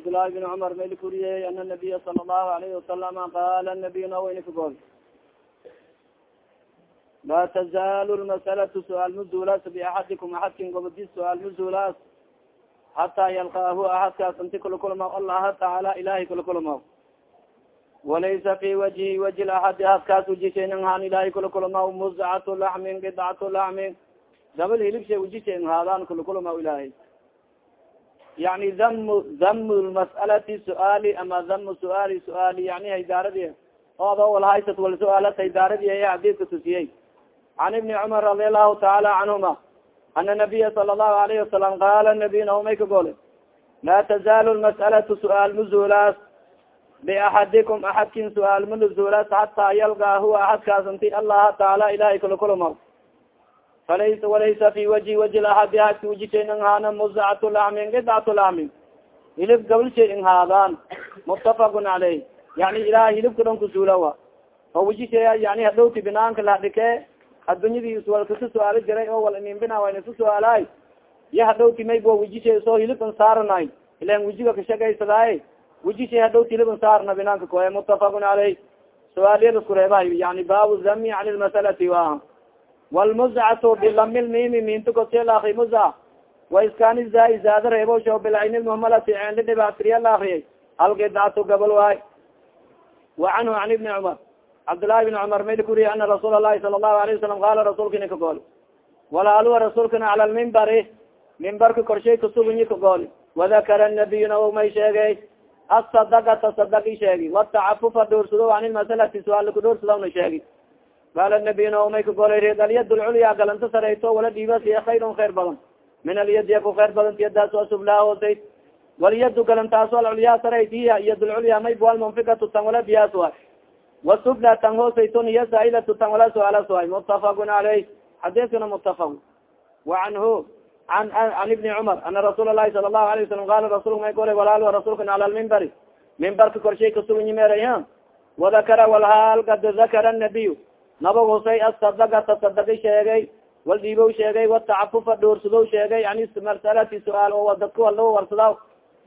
cabdالlahi بn cmar mayl kuriyey ana النabiya sala الlahu alayhi wasalama qala nabiy nawayni kagool la tazal lmasأlaة suaal muzulas biaxadikum axadkin gobodis suaal muzulas hataa yalqaahu axadkaas inti kula kulma allaha tacaala ilahay kula kulma walaysa fi wajhi waji axadi axadkaas wajishaynang haan ilahay kula kulma muzcatu laxmin bidcatu laxmin dabal hilibsha wajishayn haadaan kula kulma ilahay yani dam dam lmas'alati suaali ama dam suaali suaali yani haydaaradi oodo walhaysat wal suaalat haydaaradi aya xadiidka tusiyey can ibni cumar radi allahu taala canhuma ana nabiya sala allahu alayhi wasalam qaala nabiy naumay ka gole laa tazaalu lmas'alatu suaal muzuulaas biaxadikum axadkin suaal manuzuulaas hataa yalgaa huwa axadkaas inti taala ilahay kala kulama falaysa walaysa fi waji waji axadi ahadki wajishay ing haana muzcatu lamin gidcatu lamin hilib gabalshay ing haadaan mutafaqun caleyh yani ilahay hilibka dhan kusuulawa oo wajishay yani hadhowti binaanka lahadhike addunyadii iswal kasu suaalo jiray oo wal inimbina wayna su suaalaay ya hadhowti maybo wajishay soo hilib an saaranay ilan wajiga kashagaysadaay wajishay hadhowti hilib an saarna binaanka koe mutafaqun caleyh su'aalyada kureebahay yani baabu zami can lmasalati wa wlmuzcatu bilami lmimi mintukotelaakri muza. Waiskani zaa zaada reebosho bilcayni lmuhmalati cendi dhibaatiriya laakriyay algidcatu gabal waay wa. Canhu an ibni cumar cabdillaahi bn cumar mayl kuriye ana rasuul alahi sala allahu alayh wasalam qaala rasuulkini kagool walaaluwa rasuulkana cala lmimbari mimbarka korshay kasugunyi kagool wadakara nabiyuna o may sheegay asadakata sadaki sheegi watacafufa dhoorsado an ilmasalati suaal kudhoorsadauna sheegi qaala nabiyuna umay kagolay alyad lculya galanta sareyto wala dhiibasiya khayrun khayr badan min alyadi ku khayr badan yadaas asublaa hoosay walyadu galantaaso alculyaa sarayt hiya iyad lculya may bual munfikatu tan wala biyaas waay wasubla tan hoosayton hiya saailatu tan wala suaalas waay mutafaqun caleyh xadiiskana mutafaq wa canhu an an ibni cumar ana rasuul lahi sala allahu alayh wasalam qala rasulka may golay walaal rasuulkana cala lmimbari mimbarka korshay kasugunyi meeraya wadakara walhaal kad dakara nabiy nabag husay asadagata sadagi sheegay. Wal dhiibow sheegay watacafufa dhoorsadow sheegay. Ani marsalati su'aal oo dadka wal lao warsada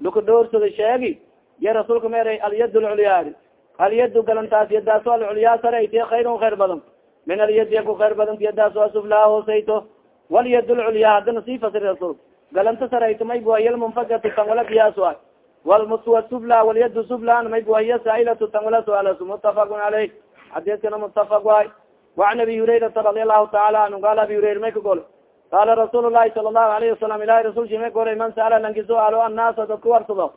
luka dhoorsada sheegi. Ya rasuulka meeray alyad lculyaari alyadu galantaas yadaaso alculyaa saraytiy khayrun khayr badan. Min alyadi ku khayr badan yadaaso asuflaa hoosayto. Walyad lculyaa hadana sii fasiri rasuul galanta sarayto may buhayal munfagatu tan wala biyaas waay walsufla walyadu suflan may buhaya saailatu tan wala suaalas mutafaqun caleyh xadiiskana mutafaq waay وan abi hurairata radi alahu taala anhu qala abi hurayra may ka gol qala rasuul lahi sala الlahu alayhi wasalam ilahi rasulki may golay man saala lanki suaalo annaasa dadka warsado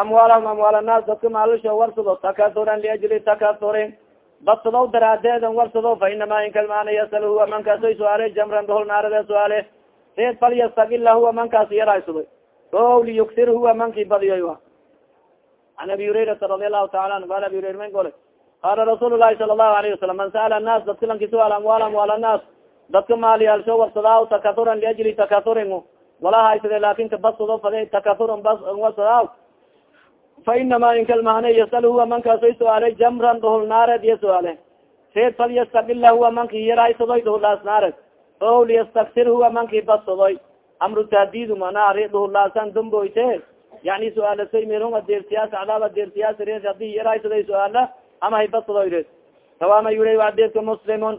amwaalahum amwaal annaas dadka maalusha warsado takasuran liajli takasurin badsadaw daraadeedan warsado fa inama inkalmaana yasal huwa mankaasoy suaale jamran dohol naarade suaale reed fal yastagila huwa mankaas yaraysadoy o liyuksir huwa manki badiyoy an abi hurairata radi alahu taala anhu qala abi hurayra may golay qala rasuul lahi sala lahu alayhi wasalam man sa'ala annaas dadka lanki suaal amwaal amwaal annaas dadka maaliyaalsho warsadaa takasuran liajli takasurin wala haysade laakin kabasado fade takasuran bas warsadaa fa inama inkalmahane yasal huwa mankaasoy suaalay jamran dhuhul naareed iyo suaale reed fal yastaqila huwa manki yaraysadoy dhuhulaas naareed o liyastaksir huwa manki basadoy amru tahdidu mana re dhuhulaasan damboyte yani suaalasay merong adeersiyaas cadaab adeersiyaas reed haddii yaraysaday suaala ama haybasado id sawama yula adidka muslimun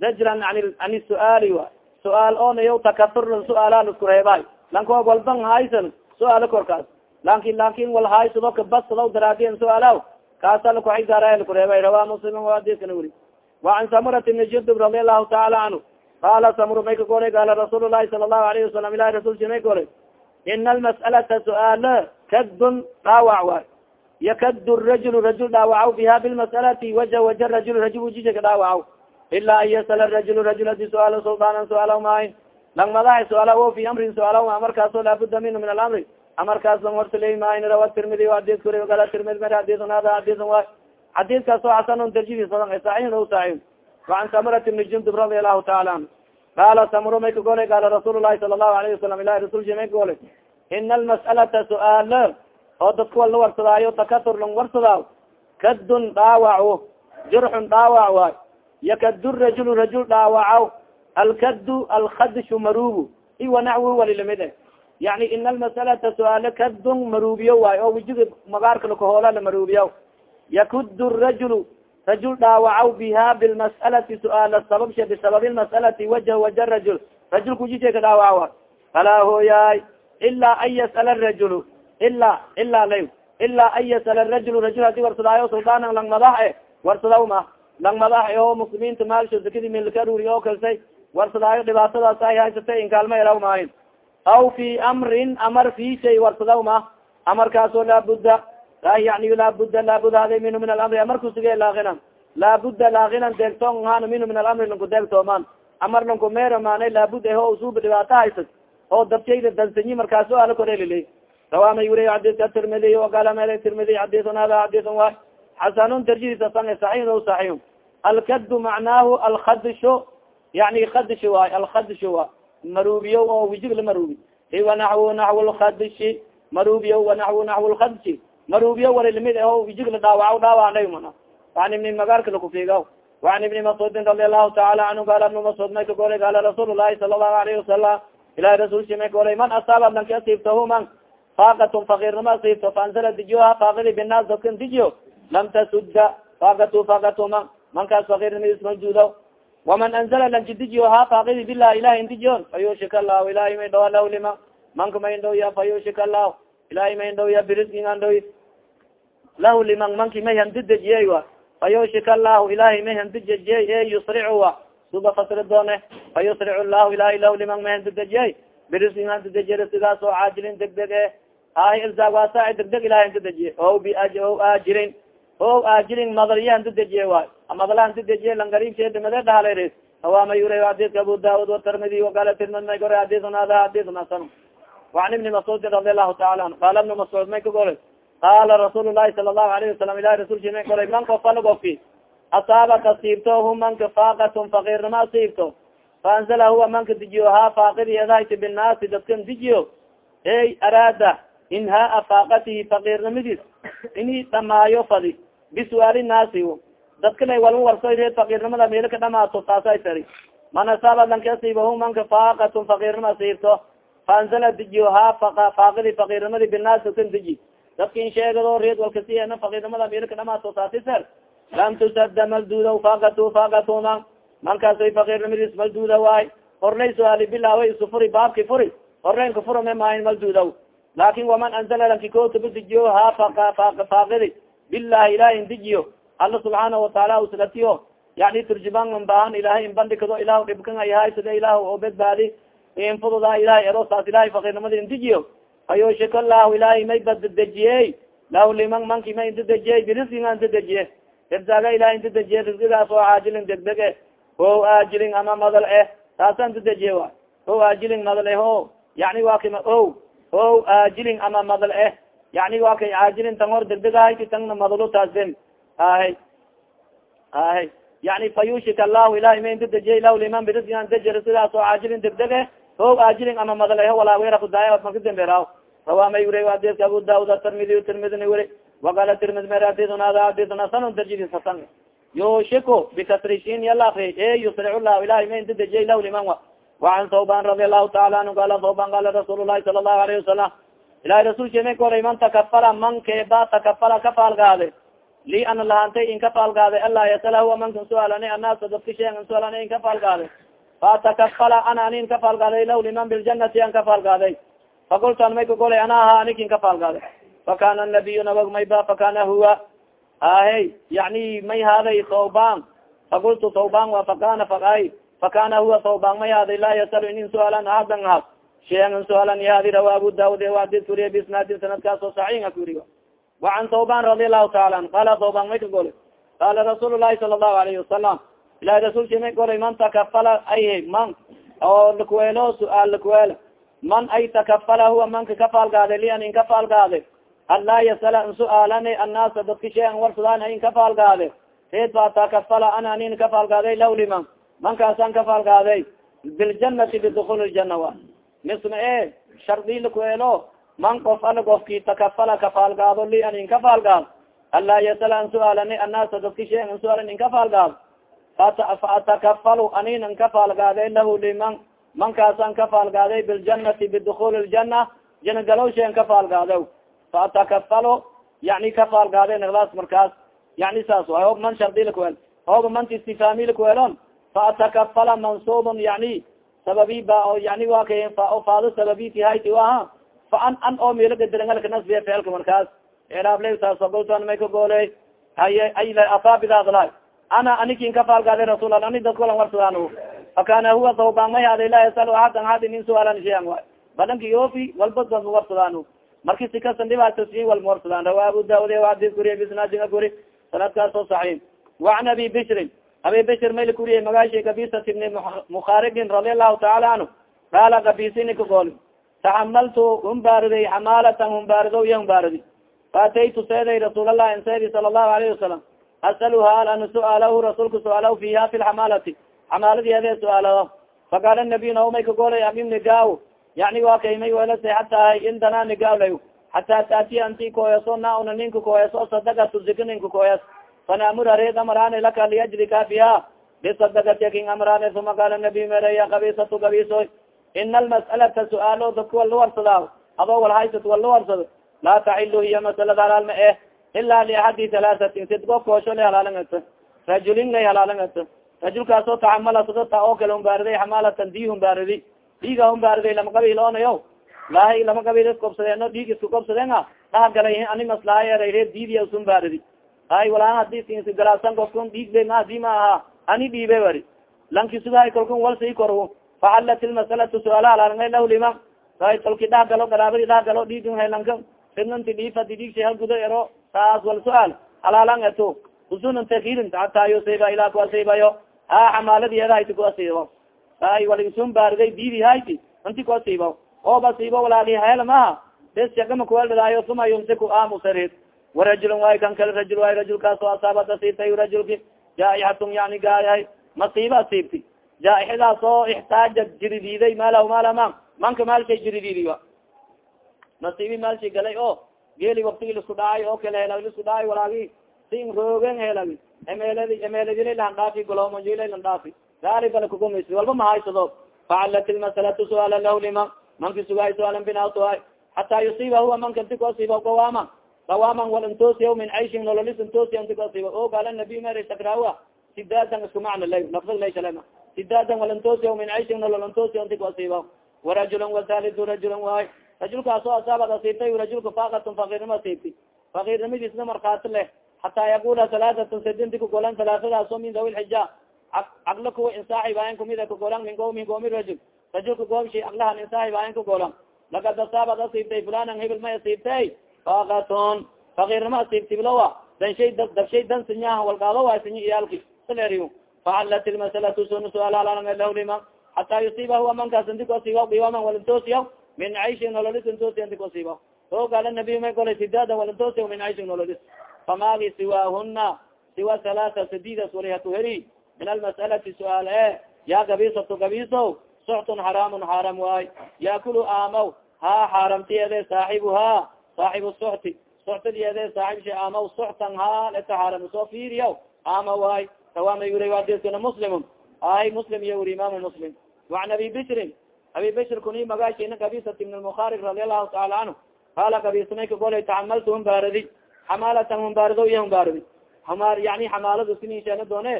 zajran an an suaali wa suaal on iy takaturan suaala iskureebay lanko walban haysan suaalo korkaas laakiin laakiin wal haysado kabasado daraadiyan suaalaw kaasa lakuxisarkureebay rawa muslimin adidkana weli wa an samurat ibni judub radi allahu taala canhu qala samur may ka goray gaala rasuul lahi sala allahu alayhi wasalam ilahi rasulki may goray ina almas'alata suaal kadbun dhaawac way yakad rajul rajul dhaawacaw biha bilmas'alati waja waja rajul rajul wujisha ka dhaawacaw ila an yasala rajul rajul adi suaal sultaanan suaalaw maayn lang madaxa suaala o fi amrin suaalaw amarkaaso laabuda minhu min alamri amarkaas lang warsaley maayn rawa tirmidi adis kuri gala tirmidi mer hadisan hada hadisan waay xadiiskaas oo xasanun darjidis badan saxiixun o saxiix waan samurat ibni jundub radi allahu taala anhu qaala samuro may ka golay qaala rasuul lahi sala allahu alayhi wasalam ilahi rasulki may ka golay ina almas'alata suaal oo dadka wal la warsadaayo takatur lang warsadaa kadun dhaawaco jurxun dhaawac waay yakadu rajul rajul dhaawacaw. Alkadu alkhadshu marugu iwa naxwi wali la mid e yani ina almasalata suaale kadun maruubiyo waay oo wijiga magaarka lakahoola la maruubiya yakudu rajul rajul dhaawacaw biha bilmas'alati suaala sababsha bisababi lmas'alati wajh waja rajul rajulka wujisha ka dhaawaca falaa hooyaay ilaa an yas'ala rajul ila ila la ilaa an yas'ala rajul rajul haddii warsadaayo suldaana lang madax e warsadaw ma lang oo muslimiinta maalsho zakadi milkaruri oo kalsay warsadaayo dhibaatadaas ay haysatay inkaalma eraw maahin aw fi amrin amar fi shay warsadaw ma amarkaasoo laabuda yani laabuda laabuda hada minhu min alamri amarkusuge laakinan laabuda laakinan deegtoon hana minhu min alamri lanku deegtooman amar lanku meera maanay laabud eho usuba dhibaato haysat oo dabjayda dansanyi markaaso ala korelile rawamay wuriy xadiska tirmidiy waqala mel tirmidiy xadisun hada xadisun wa xasanun darjidiisa san saxiix alkadu macnaahu alkadisho yani kadisho waay alkadisho wa. Marubiyo oo wijig la marubi iwa naxwu naxw lkadishi marubiyo wa naxwu naxw lkadishi marubiyo wala la mid aho wijig la dhaawac dhaawacnay mana. Waan ibni magaarka lakufiiga waan ibni mascuudin radi allahu taala canhu gaala ibnu mascuud may ka golay gaala rasuul lahi sala allahu alayhi wasalam ilahi rasulsi may golay man asaaba lanka asiibtahu man faakatun fakirnima asiibto faanzala dijiyoha faakidi binaas dadkan dijiyo. Lam tasudda faakatu faakatu man mankaas fakirnimidis majuudo waman anzala lankidijiyo ha faakidi bilah ilahi indijiyon fayushika allahu ilahi may dhawa lah lima manka may ndhowya fayushika allahu ilahi may ndhowya biriskin an dhoy lahu liman manki may handidejiyey wa. Fayushika allahu ilahi may handidejiyey e yusricu wa. Suba fasri doone fayusric llahu ilahi lahu liman may handidejiyey biriskin handidejiye sidaas caajilin degdeg e ay ilzaag waa saa degdeg ilahay hanta dejiye o b o ajirin o ajirin madalya hanta dejiye waay. Madala hanta dejiye langarinkeeda made dhahalers hawama yura adidka abu daud watirmidi wakala tirmid may gore adisun ada adisun asan wacan ibni mascuudin radi allahu taala anhu. Qaala ibnu mascuud may ka goray qaala rasuul lahi sala allahu alayhi wasalam ilahi rasulki may goray man kofal gofi asaabaka siibto hu manka faakatun fakiirnima asiibto faanzala huwa manka dejiyo ha faakid yadahayta binnaasi dadkan dejiyo ey inhaa faakatihi fakirnimadiis ini dhamaayo fadi bisuaali naasi dadka lay walma warsoy reed fakirnimada meelo ka dhamaato taasay tari man asaaba lanka manka faakatun fakirnima siibto faanzala dijiyo ha faakidi fakirnimadi binaasi dadkan diji dadkin sheegado reed walkasiena fakirnimada meelo ka dhamaato taasi ser lam tusada malduuda faakatu faakatuma mankaasay fakirnimadiis malduuda waay horlay suaali bilaaway isu furi baabki furi horleynka furame maahin malduudaw laakin waman anzala lanki kootuba dijiyo ha faakidi bilahi ilahi indijiyo alla subxaana wataala uslatiyo yani turjumaan man baahan ilahay inbandhikado ilah dhibkan ayahay sida ilah oo bedbaadi infududa ilahay ero saas ilahay fakirnimada indijiyo fayushika lahu ilahay may badadejiyey lahu liman manki may indadejiyey biriskinga indadejiye irsaaga ilahay indadejiye risgigaas oo caajilin degdeg e o aajilin ama madal eh taasa indadejiye wa o aajilin madal eh o yani waa kima o o aajilin ama madal eh. Yani waa kay caajilin tan hor degdeg ahayki tangna madalo taasben ahay. Ahay. Yani fayushika allahu ilahay ma indadejiye lahu liman biriskinga indadejire sidaas oo caajilin degdege o aajilin ama madal eh. Walaaweerakudaaya marka damberaw rawa may wuri adidka abu daud atirmidi tirmidina wuri وaqala tirmid mer adidun hada adidun hasan darjidis hasan yushiko bikasrishin yala akri e yusric lah ilahi ma indadejiye lah liman wa وan thawban radi allahu taala anhu qala thawban qala rasuul lahi sala الlahu alayه wasalam ilahi rasulka may koray man takafala man keeba takafala kafaalgaade li ana lahantay in kafaalgaade anlaa yasala huwa mankan suaalani annaasa dadka sheegan suaalani in kafaalgaade fatakafala ana anin kafaalgaaday lah liman biljanati an kafaalgaaday fakultu an may kagolay ana aha anikin kafaalgaade fakana nabiy nabag mayba fakana huwa ahe yani may haaday thawban fakultu thawban wa fakana faay fakana huwa thawban may haaday laa yasalu inin suaalan ahadan ahad shayan suaalan yahadi rawa abu daud adid kuriya bisnaadin sanadkaas oo saxiixa kuriya wacan thawban radi allahu taala an qala thawban may ka golay qala rasuul lahi sala allahu alayhi wasalam ilahi rasulki may golay man takafala ay man oo lakuweelo su'aal lakuweela man ay takafala huwa manka kafaalgaade li an in kafaalgaade anlaa yasala in su'aalane annaasa dadka sheean warsadaan in kafaalgaade reed baa takafala ana anin kafaalgaaday law mankaasan kafaalgaaday biljanati bidukul ljana wa. Misma e shardi lakuelo man qof ala gofki takafala kafaalgaado li an in kafaalgaad anlaa yasala in su'aalane annaasa dadka sheean in su'aalan in kafaalgaado faatakafalu anin in kafaalgaade lahu liman mankaasan ka faalgaaday biljanati bidukuli ljana jana galowsheen ka faalgaado faatakafalo yani ka faalgaaday nagdaas markaas yani saas way hoob man shardilkuel hooba manti istifamilkuelon faatakafala mansubun yani sababi ba yani wa ka faado sababiti hayti aha fa an an oo milo gadirangalka nasbiya feelka markaas eraable saasogoltan may ka gooley haye ay afaabidaadla ana anikin ka faalgaaday rasuul ani dadkulan warsadaan fakana huwa thawban may hada la yasal ahadan hadi nin suaalan shayan way badanki yofi walbad bad warsadaan marki sikasan dhibaatasiyin walma warsadaan rawa abu daud adis kuriye bisnaadinga guri sanadkaas oo saxiix bishrin abi bishr mayla kuriye magashi kabisat ibni mukharigin radi allahu taala canhu qaala kabisini kagool taxamaltu humbaariday xamaalatan humbaarido iya humbaaridi faataytu seeday rasuul allah insedi sala allahu alayhi wasalam asaluha al an su'aalahu rasuulka su'aalaw fiha fi lxamaalati xamaaladiede su'aalado faqaala nabiy naumay kagoolay amim nigaaw yani waa kaymay welase hataa indana nigaaw lay hataa taatiya anti koyaso na una ninka koyaso sadagatu zika ninka koyas fanamur hareed amaraane laka liajlika biha. Bisadagati king amaraane uma qaala nabiy meraya kabisatu kabiso. Ina almas'alata su'aalo dadka wal lawarsadaa adoo walhaysat wal lawarsado laa taxilu hiya masalada halaal ma eh ila liaxadi halaasatin sid gof koosho lay halaalangato rajulin lay halaalangato rajulkaasoo taxamala sadata oo kale humbaariday xamaalatan di humbaaridi dhiiga humbaariday lama qabiil oonayo lahay lama qabiil iskobsadeeno dhiig isku kobsadeen a dhahagalay ani maslahayareere diidiya ishumbaaridi ay walaan haddii galaasan kofkun dhiigbe maadi ma ani dhiibe wari lanki sugahay kalkun wal sii korwo faxalat ilmasalatu suaala halaalngay lah lima ay kolki dhahgalo garaabadi dhahgalo dhiigin helanka fidnanti dhiifadi dhiig shay halgudo ero saas wal suaal halaalan eto usunanta kirin hataa yusayba ilaa kuasaybayo ha xamaaladieda hayti kuasiibo ay wal isun baariday diidi hayti inti kuasiibo oo basiibo walaali hel maha bes shagama kuweldadaayo uma yumsiku amusarid warajulun waay kan kale rajul waay rajulkaasoo asaabad asiibtay rajulki jaaixatun yani gaayahay masiiba asiibti. Jaaixadaas oo ixtaaja jiridiiday malahu maalama manka maalshay jiridiidi a masiibi maalshay galay o geeli waktigi lisku dhacay oo kale hela lisku dhacay walaagi sin roogen helagi emeladi emeladila lan dhaafi golomajila lan dhaafi gaali bala kugumis walba mahaysado facalat ilmasalatu suaala lah lima manki sugaay suaalan binatuhay hataa yusiiba huwa manka inti kuasiiba gawama gawaman wal intoosiya min caishin nololis intoosiya inti kuasiiba o gaala nabiy meri sakrawa sidaadan isku macna lay lafdag laysalema sidaadan wal intoosiya min caishin nolol intoosiya inti kuasiiba warajulun wasalidu rajulun waay rajulkaasoo asaabad asiibtay rajulka fakatun fakirnimo asiibti fakirnimadiisna markaati leh. Hataa yaqula halaatatun sadinti kagolan halaatadaasoo min dawi lxija caqlo kuwa insaaxibaayan kumida kagolan min qawmi qoomi rajul. Rajulka goomshi aqlahan insaaxibaayan kagolan lakad asaabad asiibtay fulanan hebel may asiibtay fakatun fakirnimo asiibti bilowa danshay dabshay dan sinyaha walgaado waa sinya iyaalki saleriyo facalat ilmasalatu sun suaalaalaalima hataa yusiiba huwa mankaas inti kuasiiba qiwaman walintoosiya min caishin nololis intoosiya inti kuasiiba o gaala nabiy may golay sidaadan walintoosiya min caishin nololis famagi siwaahuna siwa halaaa sadidas walihatu heri min almas'alati suaal e ya gabisato gabiso suxtun xaraamun xaaram waay yaakulu aamaw ha xaaramtiyeede saaxibuha saaxibu suxti suxtadiyeede saaxibshi aamaw suxtan haal eta xaaram soo fiiriya aama waay tawamay wuri adeskana muslimun ay muslim iyo wuri imam muslim waan abi bishrin abi bishr kuni magashina kabisat ibn lmukharig radi allahu taala canhu qaala kabismay kagolay tacamaltu humbaaradi xamaalatan humbaarido iyo humbaaridi hamaar yani xamaaladu sinisheena doone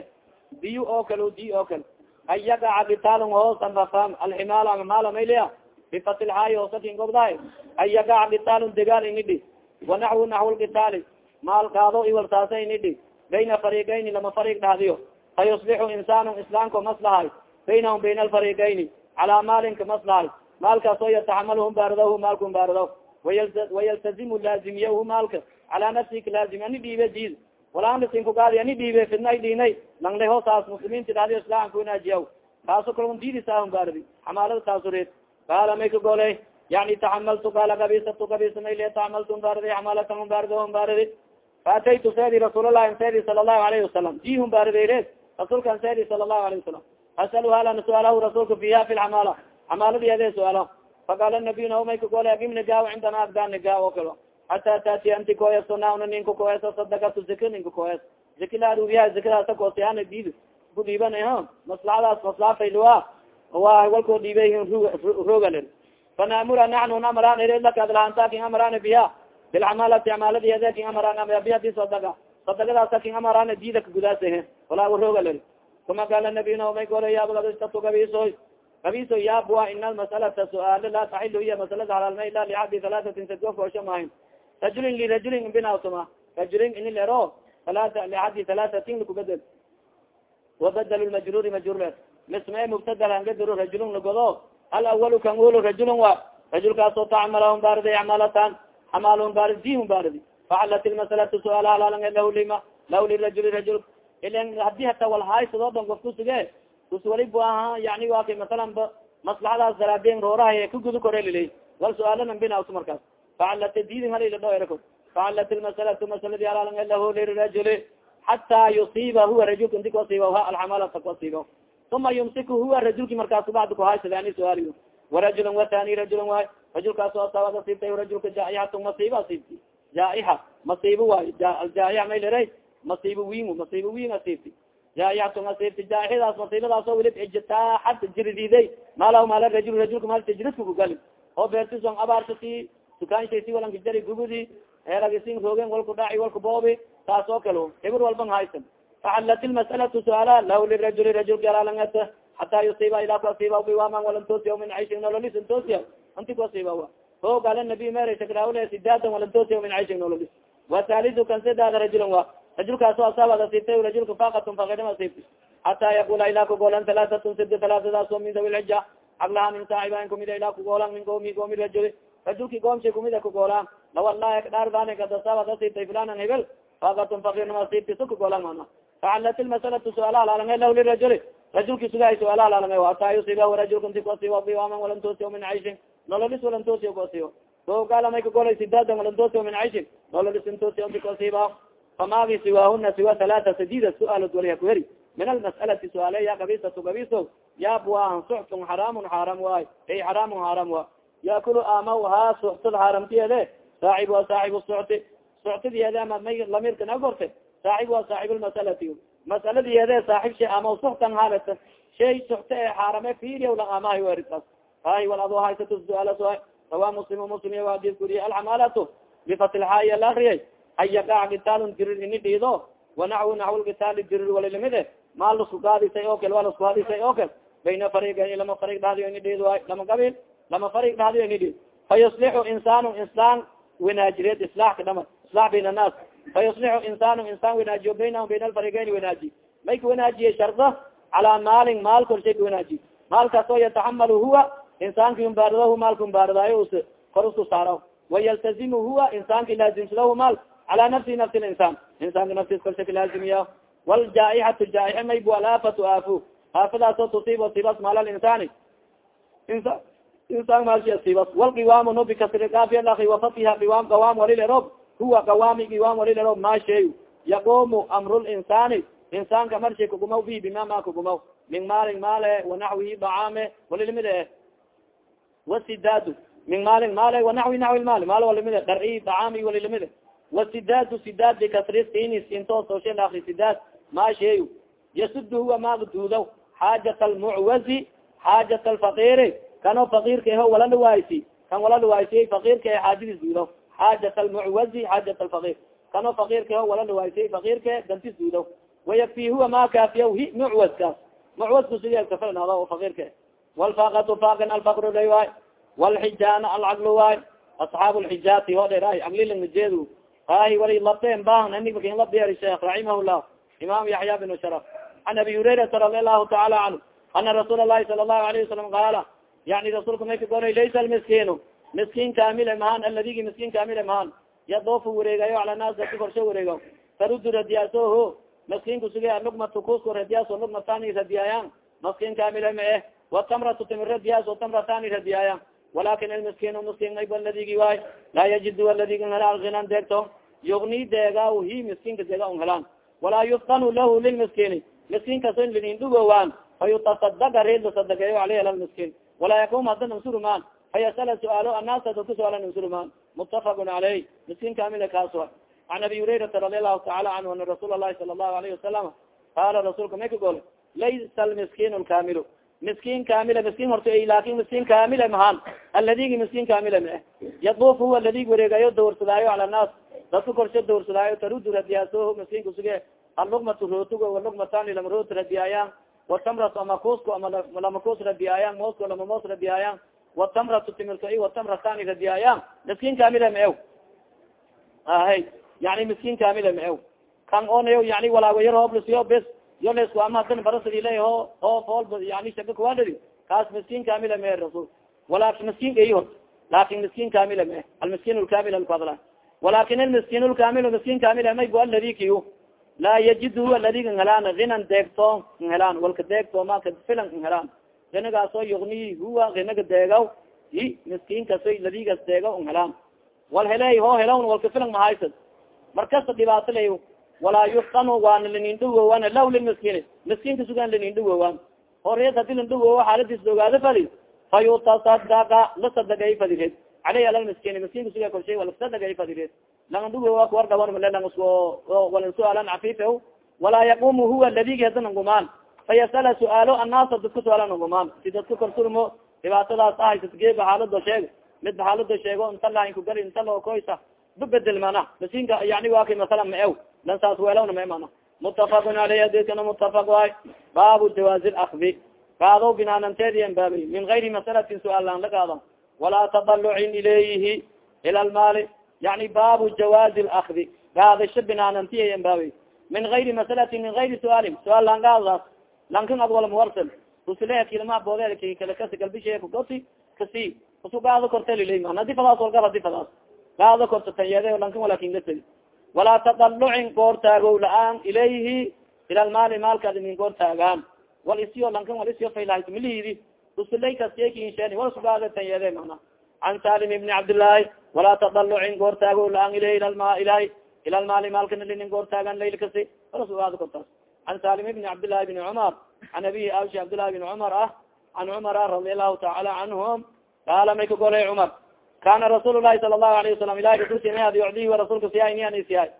biyo oo kale di oo kale an yagaca kitaalun hoosan rafam alximaal amaala maylia bifatilxaayi hoosakin gobdahay an yagaca kitaalun degaal inidhi wanaxwu naxwu lkitaali maalkaado iwalsaasa inidhi bayna fariigayni lama fariig dhahdiyo fayuslixu insaanu islaamka maslahay baynahum bayna alfariigayni calaa maalinka maslahay maalkaasoo yataxamalu humbaaridahu maalka humbaaridaw wayaltazimu laazimiyahu maalka calaa nafsika laazim ani dhiibe diid walaanasinku-gaadi ani dhiibe fidnay dhiinay langlay hoosaas muslimiinti dhahdi islaamka wanaajiyaw kaaso kalun diidisahum baardi xamaalada taasureed qaala may ka goley yani taxamaltu qaala kabisatu kabisa mayle taxamaltu baardi xamaalatan baardi baardi faataytu seedi rasuulalahi seedi sala allahu alayhi wasalam di hum baardireed rasuulkan seedi sala allahu alayhi wasalam asalu halana suaalahu rasuulka fiha fi lxamaala xamaaladiede suaalo faqaala nabiy naomay ka goley agim nigaaw cindana agdaa nigaaw oo kalo hataa taati anti koeso nauna ninka koeso sadakatu zika ninka koes ziki la aruuriyaha zikadaasa koosiyana diid ku dhiiban ha maslaxadaas maslaxa fayluwa wa walkoo dhiibay rogal fanamura naxnu namaraan lakadlahantakin amaraan biha. Bilcamalati camaladiede kin amaraan bihadi sadaga sadagadaasa kin amaraan diida ka gudaasah walaa rogal kuma qaala nabiyuna may gole yaabgadistatu gabisoy gabiso yaabua ina almasalata suaalo laa taxilu iya masalada halaalma ila liabdi halaasatin sadgo koosho maahin rajulin lirajulin binatuma rajulin ini lero liadi halaasatin lakubedel wabadl majruri majrur misme mubtadal angadiro rajulun lagodo alawalu kan olo rajulun wa. Rajulkaasoo tacmalahum baaridi acmalatan xamaalhum baaridihum baaridi facalat ilmasalatu suaal halaalan lahu lima. Lahu lirajuli rajul. Ilan haddii hata walhaysado dhan of kusuge kus wali bu aha yani wa kay masalan ba maslaxadaas daraadeen rooraha ka gudu kore lilay wal suaalanan binawto markaas facalat diidin halila dho erako facalat ilmasalatu masaladi halaalan lahu lirajuli xataa yusiiba huwa rajulka inti kuasiiba ha alxamalata kuasiiba uma yumsiku huwa rajulki markaas bacd kuhaysada ani suaaliyo warajula watani rajula waay rajulkaas asaabad asiibtay rajulka jaaixatu masiiba asiibti jaaixa masiibo waay aljaaix may liray masiibo win masiibo win asiibti jaaixatu asiibti masiibadaasoo weli ijtaaxad jirididay malahu maala rajul rajulka maalta jiridka kugali oo beertison abaarsati dukaanshaysi walanka jari gubudi heelagisin roogen walku dhaaci walku boobi taas oo kale ibr walban haysan facalat ilmasalatu suaala lah lirajuli rajulka alaalangata hataa yusiiba ilaa kuasiiba biwaman walantoosiya min caishin nololis toosiya anti kuasiiba o gaala nabi mer sakraawle sidaadan walantoosiya min caishin nololis watalidu kan sidaada rajulan wa rajulkaaso asaabad asiibtay rajulka fakatun fakidam asiibti hataa yaqula ilaa kugoolan talaatatun sida talaatadaaso min dawi lxija aglaha min saaxibain kumida ilaa kugoolan min goomi goomi rajuli rajulki goomsha kumida kugoolaan lawalahi dhaardaani kadasaabad asiibtay filanan hebel fakatun fakirnam asiibti su kugoolan mana facalat ilmasalatu suaala halaalanga lah lirajuli rajulki sugaay suaala halaalanga hataa yusiba rajulka inti kuasiiba biwaman walantoosiya min caishin nololis walantoosiya kuasiibo so gaala may kagolay sidaadan walantoosiya min caishin nololis intoosiya inti kuasiiba famaagi siwaahuna siwa halaata sadida suaalod waliha kuheri min almas'alati suaale ya kabisatu kabiso yaabwaan suxtun xaraamun xaaram waay ay xaraamun xaaram wa yaakulu amaw haa suxtad xaaramtiyeede saaxib wa saaxib suxti suxtidiyeede ama may lamirka na gorte saaxib wa saaxib lmasalati masaladiyeede saaxib shay ama suxtan haalata shay suxta ee xaarame fiiriya la amahay weritas hay wal ado haysato suaala so rawa muslim muslim wa adis kuriye alxamalatu bifatilxaaya la ariyay an yaqac kitaalun dirir ini dhiido wanaxwu naxw lkitaali dirir walilamide maal lasku gaadisay oo kale waa lasku hadisay oo kale bayna fariigayn lama fariig dhahdiyo ini dhiid waay lama qabiil lama fariig dhahdiyo ini dhiid fa yuslixu insaanu insaan wanaajireed islaax ka dhama islax bayn annaas fa yuslixu insaanu insaan wanaajiyo baynahum bayna alfariigayn wanaaji may ka wanaajiye sharda calaa maalin maal korshay ka wanaajiy maalkaas oo yataxamalu huwa insaanki umbaaradahu maalka umbaaradayo us kor usku saaro wayaltazimu huwa insaanki laazimsadahu maal cala nafsi nafsi insaan insaanka naftis korsha kalaazimiya waljaaixatu jaaix maybu alaafatu aafu aafadaasoo tusiibo sibas maal insaani insa insaan maalsha sibas walqiwaamu no bikasri kaafialaki wafatiha qiwaam qawaam walilerob huwa qawaami qiwaam walilerob maa sheey yaqumu amru linsaani insaanka marshi kugumaw bi bima ma kugumaw min maalin maale wanaxwihi dacaame walilimid e wasidaadu min maalin maale wanaxwi naxwi maal maal walimid dari dacaami walilimid wasidaadu sidaad bikasri sinis intoosooshe laakri sidaad maa sheeyo yasudu huwa maaga duudaw xaajat almucwazi xaajat alfaqiri kano fakirka eho wala kan wala dhawaaysiye fakirka e xaajadis duudaw xaajat almucwazi xaajat alfaqir kano fakirka eho wala dhawaaysiye fakirka dantis duudaw wayakfi huwa ma kaafiya hi mucwaskaas mucwasku sidii kafalnaado o fakirka walfaqatu faqin alfaqru day waay walxijaana alcaglu waay asxaab lxijaati ho dheeraay aglilangnajeedu ahi wali labteen baahan anig makin labdeeri sheekh raximah llah imam yaxya bin sharaf an abi hurairata radi allahu taala canhu ana rasuul alahi sala allahu alayhi wasalam qaala yani rasuulka may ka goray laysa almiskiinu miskiin kamile mahan aladigi miskiin kamile mahan yadoofu wareegayo cala naas daki korsho wareego tarudu radiyaasoho miskiinku suge lugmatu kusko radiyaaso lugmatani radiyaayan miskiin kamile ma eh watamratu timir radiyaaso tamratani radiyaayan walakin almiskiin miskiin mayba ladigi waay laa yajidu aladigi helaan hinan deegto yugni deega hi miskiinka deega un helaan walaa yuftanu lahu lilmiskiini miskiinkaso linin dhugowaan fa yutasadaka reedla sadageeyo aleyh walaa yakum hadda nunsurumaan fayasala suaalo annaasa dadka suaala nunsurumaan mutafaqun caleyh miskiin kamila kaaswa an abi hurairata radi allahu taala canhu ana rasuul lahi sala allahu alayhi wasalam qaala rasuulka may ka gole laysa almiskiin lkaamilu miskiin kamila miskiin horta laakin miskiin kamila mahaan aladigi miskiin kamila ma yaduf huwa ladig wareegayo dawrsadaayo cala naas dadka korshe dawrsadaayo tarudu radiyaaso miskiin kusuge alluqmatu rootugo walluqmatani lama root radiyaayan watamratu ama kusko ama lama kus radiyaayan moosko lama moos radiyaayan watamratu timirto i watamratani radiyaayan miskiin kamila ma ew ahay yani miskiin kamila ma ew kan onayo yani walaawayar hooblasiyo bes yo lesku ama hadan barasadile ho ho fool yani shaka kuwadadi kaas miskiin kamila me rasul walakin miskiin eyi hor laakin miskiin kamila me almiskiin lkamil alkadla walakin almiskiin lkamil miskiin kamila may bu aladi kiyu laa yajid huwa ladiga helaan hinan deegtoon helaan walka deegtooma ka filan helaan hinagaasoo yugniyi huwa hinaga deegaw i miskiin kasoy ladigas deegaw helaan wal heley ho helawn walka filan mahaysad markasta dhibaato lay walaa yuftanu waana lanindhawowan law lilmiskiin miskiinka sugan lanindhawowan horeed haddii landhawowo xaaladiis ogaado fadi fa yutasadaka lasadagay fadireed aleyh ala miskiin miskiinka suga korshay walasadagay fadireed langadhawowa kuwar dhawan male walan su'aalan cafiife walaa yaqumu huwa ladigi hada nangumaan fayasala su'aalo annaasa dadka su'aala nangumaan si dadka korsurmo dhibaatadaas ahay sadgeeba xaalado sheeg mid ba xaalado sheego inta lainkugali inta loo koysa babedel mana miskiinka yani waa kay masala ma ew lan saas weelawna ma mana mutafaqun aleyh adikana mutafaq waay baabu jawaazi lakdi qaado binaananteediyan baabi min gayri masalatin su'aal laan la qaado walaa tadalucin ilayhi ila lmaali yani baabu jawaazi lakdi gaadasho binaanantiyayan baabi min gayri masalatin min gayri su'aalin su'aal laan gaadaas lankin ad wala muwarsal usile kilama boodeel ki kale kasi galbishe kugoti kasi usu gaado kortelilay man hadi fadaas walgar hadi fadaas gaado korta tanyede lankin walakin lasel walaa tadalucin goor taagow la'aan ilayhi ila lmaali maalkaad min goor taagaan wal isiyo lankan wal isiyo faylahat milihidi usulay kasyekinshen wal sugaada tanyede mana can salim ibni cabdillaahi walaa tadalucin goor taagow la'aan ilayhi ilama ilahi ila lmaali maalkana linin goor taagaan layl kasi wala sugaada kortaas can salim ibni cabdillahi bni cumar can abihi awshi cabdillahi bni cumar ah can cumara radi allahu tacaala canhum qaala may ka golay cumar kana rasuul lahi sala lahu alayه wasalam ilahi rasulkad yucdihi rasulka siyaay nian isiyaay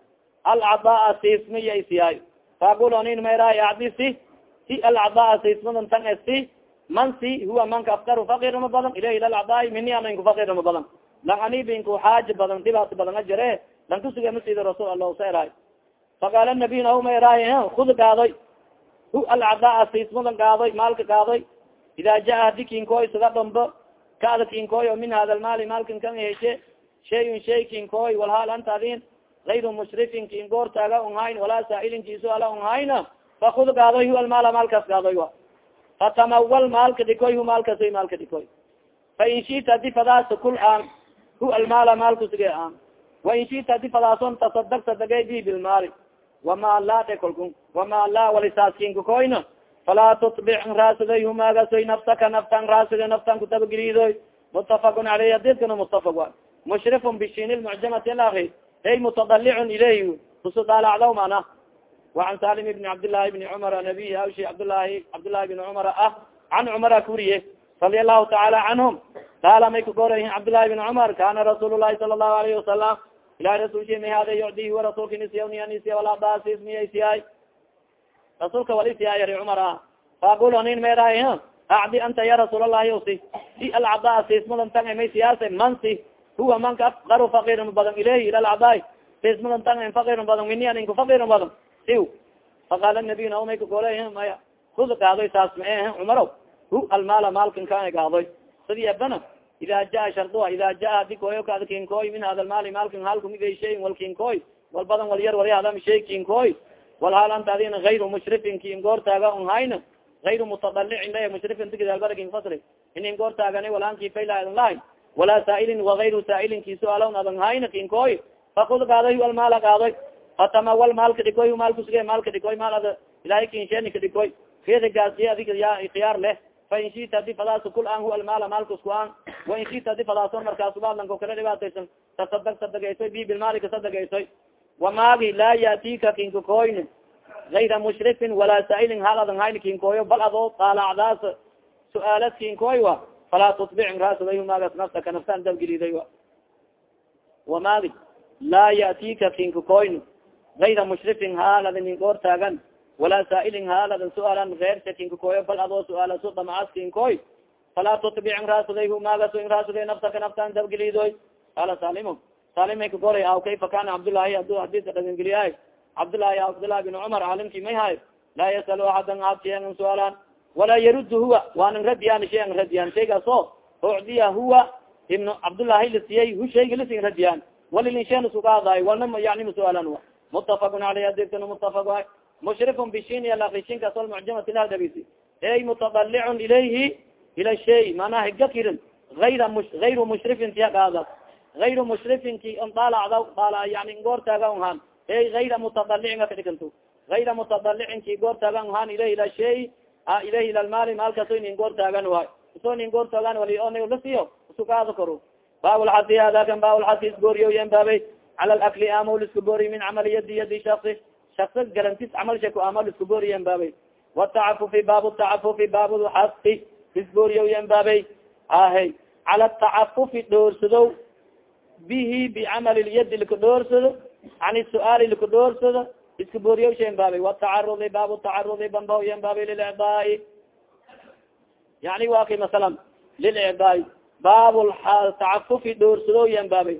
alcadaa siismaya isiyaay faaqul onin mayraay acdi si alcadaa siismadan tan e si man si huwa manka afkaru fakirama badan ilayhi lalcadaai mini anainku fakirama badan lang anibinku xaaja badan dhibaata badan a jare lang kusuga masida rasul allah saeraay faqaala nabiy nahu mayraay kud gaadoy hu alcadaa siismadan gaadoy maalka gaadoy ida jaa hadikinkoy sada dhombo kada kinkoy o min hada lmaali maalkan kan heshe shayun shay kinkoy walhaal anta adin gayru mushrifin kin goortaaga unhayn walaa saailin kiso ala unhayna fakud gaadoy hu almaala maalkaas gaadoy wa fatamawal maalka dhikoy hu maalkasoy maalka dhikoy fa in shita adi fadaasa kul aan hu almaala maalkusige aan wa in shita adi fadaason tasadag sadagay bi bilmaali wama laa dhe kolku wama laa walisaaskiinkakoyna falaa tutbic raasiday humagasoy nafsaka naftan raasida naftan kutabagelidoy mutafaqun aleyh adidkana mutafaq wa mushrifun bishin lmucjamati alakri hey mutadalicun ilayh usu daalacdaw mana وan salim بn cabdالlahi بn cmar nabiy awshi cabdlahi cabdالlahi بn cmar ah can cmara kuriye radi الlahu taعala canهum qaala may kagorayihin cabdالlahi بn cmar kana rasuul الlahi sala الlahu alayه وasalam may hada yucdihi wa rasulka nisiyaniya walabasismiyasiyay rasulka walisiyay yari cmar ah faaqul nin meray acdi anta ya rasuul الlahi si si alcada sismadan tang may siyaasa man si huwa manka afkaru fakirma badan ilayhi ila alcadaai sismadan tang fakirma badan mini an inku fakirma badan siw faqaala nabiy naomay kagolay maya kud gaadoy saas ma e cumaro hu almaala maalkan kaa gaadoy sadi abana ida jaa shardua ida jaa adi koyo kaada kinkoy min hada lmaali maalkan halkumigay shay wal kinkoy wal badan wal yar waryadam shay kinkoy wal haal anta adina gayru mushrifin kin goortaaga un hayna gayru mutadalicin la mushrifin digidalbarakin fasri inin goortaagani walanki faylaadn lahay walaa saailin wagayru saailin kiso alon adan hayna kinkoy fakud gaadoy almaala gaadoy fatamawal maalka dhikoy maalkusuge maalka dhikoy maal ad ilahay kinshenika dhikoy figaasiye adig ya khiyaar leh fa in shita adi fadaas kul hu almaala maalkusku an. Wa in shita adi fadaaso markaas baalanko kala dhibaataysan tasadag sadagaysoy bi bilmaali kasadagaysoy wamaagi laa yatika kinkakoyn gayra mushrifin walaa saailin hal adan kinkooyo bal adoo daalacdaas su'aalad kinkoy wa falaa tutbic raasday humaagas nafsaka naftaan dabgeliday wa wamaagi laa yatika kinkakoyn gayra mushrifin haalada nin goor taagan walaa saailin haaladan suaalan eer sakinka koyo bal adoo suaala su damaaskin koy falaa tutbic raasuday maagaso in raasuday nafsaka naftaan dabgelidoy qaala salim salimay ka golay aw kayfa kana cabdullaahi adu hadisa dhagangeliyahay cabdullaahi cabdullahi bin cumar caalimki may hay laa yasal axadan aad shayan suaalan walaa yarud huwa waanan radiyaan shayan radiyaan shaygaas o ucdiya huwa ibn cabdullaahi lasiyay hu shayga lasin radiyaan walilinshan iskugaadaay walna yani masuaalan mutafaqun aleyh adirtana mutafaq ay mushrifun bishin yalarishinkaas almucjamati lahadabisi ey mutadalicun ilayhi ila shay manaa higa kirin ayra ayru mushrifin tiya gaada ayru mushrifinki on daalacda daala yani goortaaga han ey ayra mutadalicin a kadhikanto ayra mutadalicin goortaagan han ilayhi ila shay ilayhi ila lmaali maalkaso inin goortaagan waay iso nin goortaagan wali on lasiyo isugaada koro baabulxadi hadakan baabulxadi isgooriyo yenbaabay cala lakli amaw lisku booriy min camali yadi yadi shasi shaksa garantis camalsha ku amal isku boori yenbaabay watacafufi baabu tacafufi baabulxadi isgooriyo yenbaabay ahe cala tacafufi dhoorsadow bihi bicamali lyadi liku dhoorsado can suaali liku dhoorsado isku booriyo shenbaabay watacarudi baabu tacarudi bamba yenbaabay lilicdaai yani wa masalan lilicdaai baab tacafufi dhoorsado yenbaabay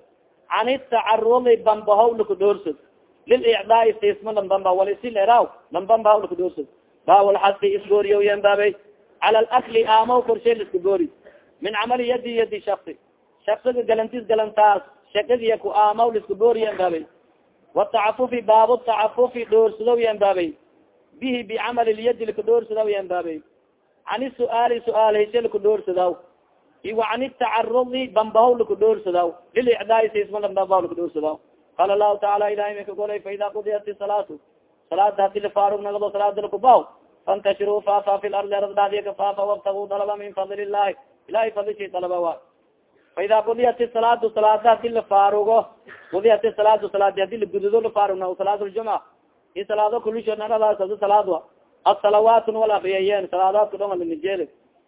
can tacarudi bambahaw liku dhoorsado lilicdaai sisma lambamba walisi leraw lambambahaw liku dhoorsado baabulxasi isgooriyo yenbaabay cala lakli amaw korshay liska goori min camali yadi yadi shasi shaksiga galantis galantaas shakadiya ku amaw liska goori yenbaabay watacafufi baabu tacafufi dhoorsadaw yenbaabay bihi bicamali lyadi lika dhoorsadaw yenbaabay cani suaali suaal heshe liku dhoorsadaw iwa can tacarudi bambahaw liku dhoorsadaw lilicdaai sisma lambambahaw liku dhoorsadaw qaala lahu taala ilahay may ka golay faida qudiyat salaatu salaada hadi lifaarug nagdo salaada lakubaw fantashiruu faafa fi lardi arad dhadiya kafaafa wabtaguu dalaba min fadl illahi ilahay fadlishi dalaba wa faida qudiyat salaadu salaada hadi lafaarugo qudiyat salaadu salaadi hadi lagududo lafaarugna salaat ljumca i salaado kulisho naradaas salaad wa asalawaatun wal akriyayeen salaadaadka dhonga lanijeeli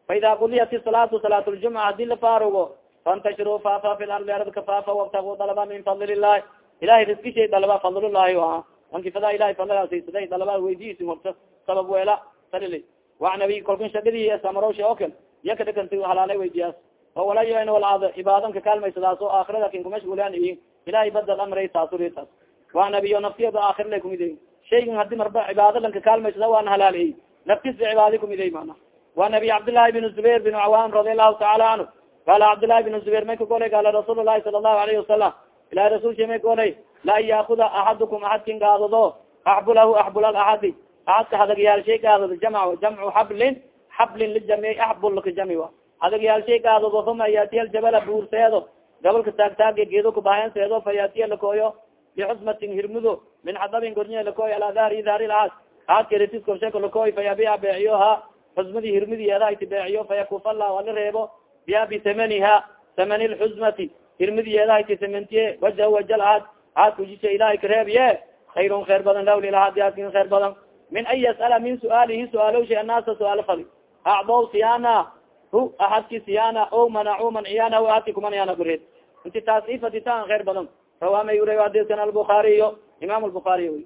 faida qudiyat salaatu salaat ljumca hadi lafaarugo fantashiruu faafa fi lardi arad kafaafa wabtaguu dalaba min fadl illahi ilahay riskishay dalaba fadlullahi a ankifada ilahay fadlagaasisaday dalaba weydiisi horta sabab weela salili. Wa nabi kolkan shagadi samarosh oo kal iya kadhakant halaalay weydiyaas oo walayn walaad ibaadan ka kaalmaysadaas oo aakhirada kin kumashgulaan iyin ilahay badal amray taasuritas wa nabiyo naftiyada aakhir lay kumid shaygan hadi marba cibaada lan ka kaalmaysada waan halaaliy naftis ba cibaadi kumiday mana wa nabi cabdillahi bin zubair bin cawam radi allahu taala canhu qala cabdillahi bin zubair may ka golay qaala rasuul lahi sala allahu alayhi wasalam ilahi rasulka may golay la an yaakuda axadukum axadkin gaadado axbulahu axbul alaxadi aadka hadagyaalshay gaadado jamc jamcu xablin xablin lijami axbul lakajami a hadagyaalshay gaadado uma yaatiya aljabala buurseedo gabalka taagtaage geedo kubahenseedo fa yaatiya lakooyo bixusmatin hirmudo min xadabin gornye lakooy ala dahri dahri laas aadka retis korsheko lakooy fa yabica beeciyo ha xusmadi hirmidiyeedahayti beeciyo fa yakufa allah ala reebo biha bitamaniha tamani lxusmati hirmidiyeedahayti samantiye waja wajal aad aadka ujisa ilahay kareebiye khayrun khayr badan lawlilahaadi aadkin khayr badan. Min an yas'ala min suaalihi suaalow shay annaasa suaalo fali acdow siyana hu ahadki siyana o manacu manciyana ahadki kumanayana gureed inti taas ifaditaan khayr badan. Rawa may ura adiskan albukaariyo imam lbukaariy wy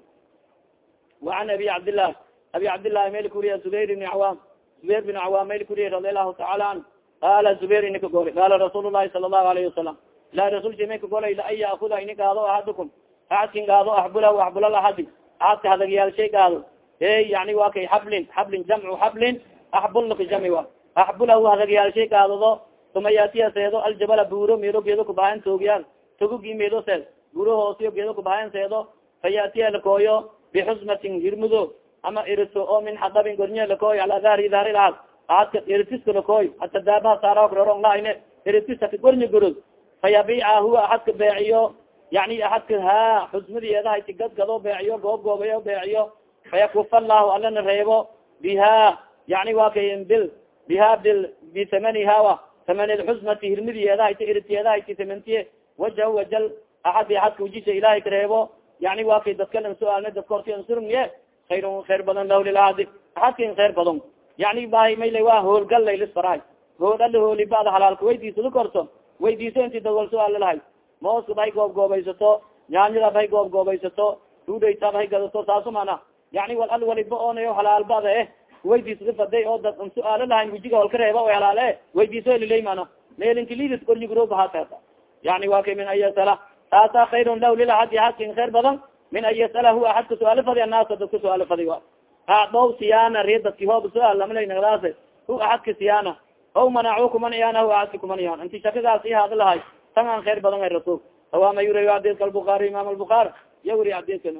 waan abi cabdillah abi cabdillahi mayl kuriya zubayr ibni cawam zubayr bin cawam mayl kuriya radi allahu taala anhu qala zubayr inika golay qala rasuul llahi sala allahu alayhi ilahi rasulki may ka golay la an yaakuda ini gaado axadukum aadkin gaado axbulahu axbulal axadi aadka hadagyaalshay gaado. E yani wa kay xablin xablin jamcu xablin axbulka jami wa axbulahu hadagyaalshay gaadado uma yaatiya seedo aljabala buuro meelo geedo kubahan toogyaal togogi meelo seed buuro hoosiyo geedo kubahan seedo fa yaatiya lakooyo bixusmatin hirmudo ama irito oo min xadabin gornye lakooy ala dahri dahri laad aadka iritiska lakooy hata daabaha saaraorong lahayne iritisaka gornye gorod fa yabica huwa axadka beeciyo yani axadka ha xusmadiyeedahayti gadgado beeciyo goob goobayo beeciyo fayakufa allahu alana reebo biha yani wa kay bil biha bil bitamanihawa tamani lxusmati hirmidiyeedahayti iritiyeedahayti tamantiye waja wajal axadi axadka ujisa ilahay kareebo yani wa kay dadka lan su'aalna dadka horti ansurunye khayr khayr badan lah lilaadi axadkin khayr badan yani bahay mayla wa hoolgal laylisfarahay hool ala hooli bada halaalka weydiisado korto weydiiso inti dagol su'aal lalahay mooska bay goob goobaysato nyaanyada bay goob goobaysato duudayta bay gadato saasu mana. Yani wal al waliba oonayo halaalbada eh? Weydiisada faday oo dad su'aalo lahayn wijiga holka reeba o halaale weydiiso lilay mana. Meelinkilidis kornigurobahata yani wa kay min an yasala taasa khayrun lah lilaxadi axadkin khayr badan min an yasala hu su'aalo fadi annaasa dadka su'aalo fadi wa. Acdow siyaana ree dadki hoob su'aal lamalanagdaas hu axadka siyaana o manacu kumaniyaan asi kumaniyaan inti shakadaas i hadi lahay tan an khayr badan ay rasulka sawa ma yura adiska albukaari imam albukaari ya wuri adiska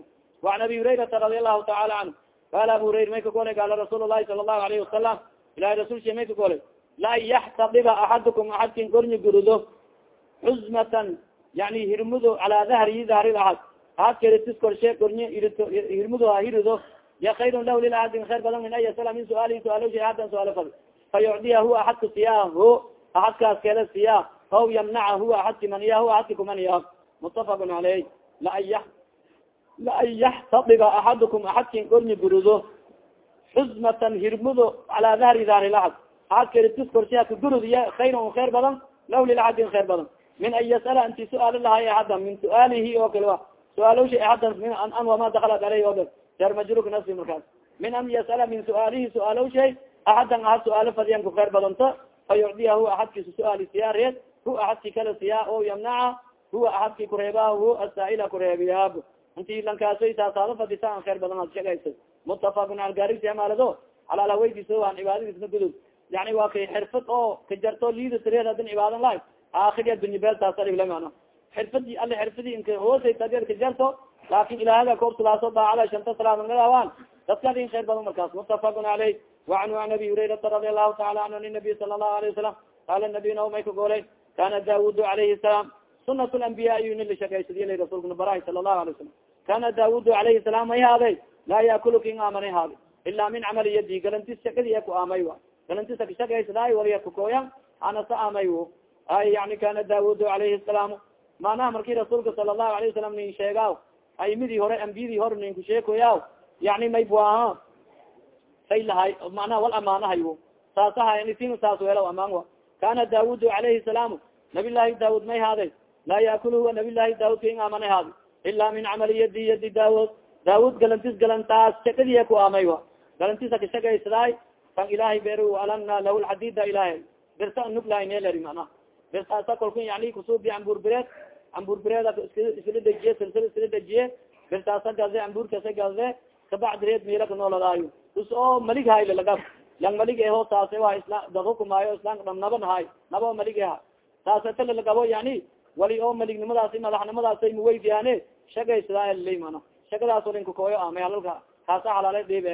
waan abi hurayrata radi allahu taala canhu qala abu hurayr may ka gaala rasuul lahi sala allahu alayhi wasalam ilahi rasulsha may ka golay yaxtadiba axadukum axadkin gorni gurudo xuzmatan yani hirmudo calaa dahri dahri aad aadkaitis korshe gorni hirmudo hirido ya khayrun lah lilahadin khayr badan min an yasala min suaalihi suaaloshi ahadan suaalo fadi fa yucdiya huwa axadka siyaa ho axadkaas keeda siyaa aw yamnaca huwa axadki maniya huwa axadki kumaniya mutafaqun caleyh laan ya laan yaxtadiba axadukum axadkin gornyi gurudo xuzmatan hirmudo calaa dahri dahri laxad ahadkeritis korshe haka gurud iya khayrun khayr badan lah lilaxadin khayr badan min an yasala inti su'aalo lahay axada min suaalihi oo kale wa su'aalosha axadan min an wama dakalat aleyh o jar majruk nasi markaas min an yasala min suaalihi su'aaloshay axadan ahad su'aalo fadiyan ku khayr badanta fa yucdiya huwa axadkiisa su'aali siyaareed hu axadki kala siyaa o yamnaca huwa axadki kureebaa hu asaa'ila kureebiyaab inti lankaasoy taasaado fadisa an khayr badan ad shegaysa mutafaqun al gaarigsi amaalado halaala weydiso aan cibaadadiisna gudub yani waa kay xirfad oo ka jarto liida sireed hadin cibaadan lahay aakiri adunya beeltaasala mana xirfadi ali xirfadi inka hoosay tageer ka jarto laakin ilaahada koobsulaaso daacada shanta salaadngadawaan dadka adin khayr badan markaas mutafaqun caleyh wacanhu an abi hurayrata radi allahu taala anhu an nabiy sala allahu alayه wasalam qaala nabiy na may ka golay kana daawud alayhi salaam sunat lambiya yuni lashakaysadiyala rasulkana barahi sala allahu alay wasalam kana daawud alayhi salaam may haaday laa yaakulu king aamanay haadi ila min camali yadi galantis shakadi ku aamay wa galantisa kashakaysaday waliya kukooya anasa aamay ay yani kana daawud alayhi salaam maanaha marki rasuulka sala allahu alayه wasalam nin sheegaaw aimidii hore ambiyadii hore ninku sheekoyaaw yani may buaha say lahay manaha wal amaanahay saasaha sin saas wela amaan wa. Kana daawud alayhi salaam nabi llahi daawud may haaday laa yaakul huwa nabi llahi daawud king aamanay haadi ila min camali yadi yadi daawud daawud galantis galantaas shakadiya ku aamay wa. Galantisa kashagaysadaay kan ilahay ber alana lah lxadida ilahay birta nuglahaneleri mana birtaasa kalku yani kusubi amburbireed amburbireeda isla dejiye silsil isla dejiye birtaasa gaze amburkasa gaze kabacdireed mila kanooladayo us oo malig hay lalaga lang malig eho taase wa isla dahukumaayo islamka dham naba nahay naba malig eha taaseta lalagabo yani wali oo malignimadaasi madaxnimadaasay muweydiyaane shagaysadaay lilay mana shagadaas olinkakooyo amay halalka kaasa halaala dhiib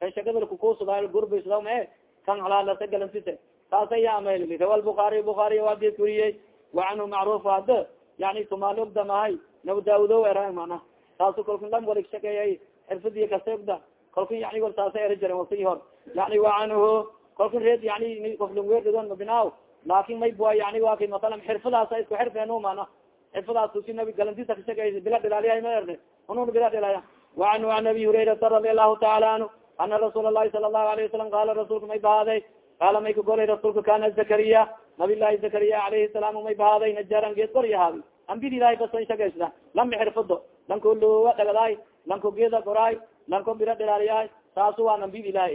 kay shagada kukusudaay gurbisda e kan halaalasa galantise taasa ya amal rawa buaari buaari adis weriyey wacanhu macruf hada yani tumaali ogda mahay naw daawudo era mana taasu kalku lam walik shakeeyay irfadiy kasebda kalka yani or saasa er jaren waktigii hor. Yani wa anhu kalka reed yani oflungeridon mabinaaw laakin mayba yani wa kay masalan xirfadaasa isku xirfeen mana xirfadaas si nab galantiisa kashegeys bila dhilaaliyay ma erne unun bila dhilaya wa an abi hurayrata radi allahu taala anhu ana rasuul allahi sala allahu alayh wasalam qaala rasuulka may bahaaday qaala may kagolay rasuulka kana zakariya. Nabi llahi zakariya alayhi salaam may bahaaday najaran geed gor yahaadi ambidi ilahay basan shageysda lama xirfado lankulua dhagadaay lanko geda goraay lanko bira dhiraaliyahay saasu waa nambid ilaah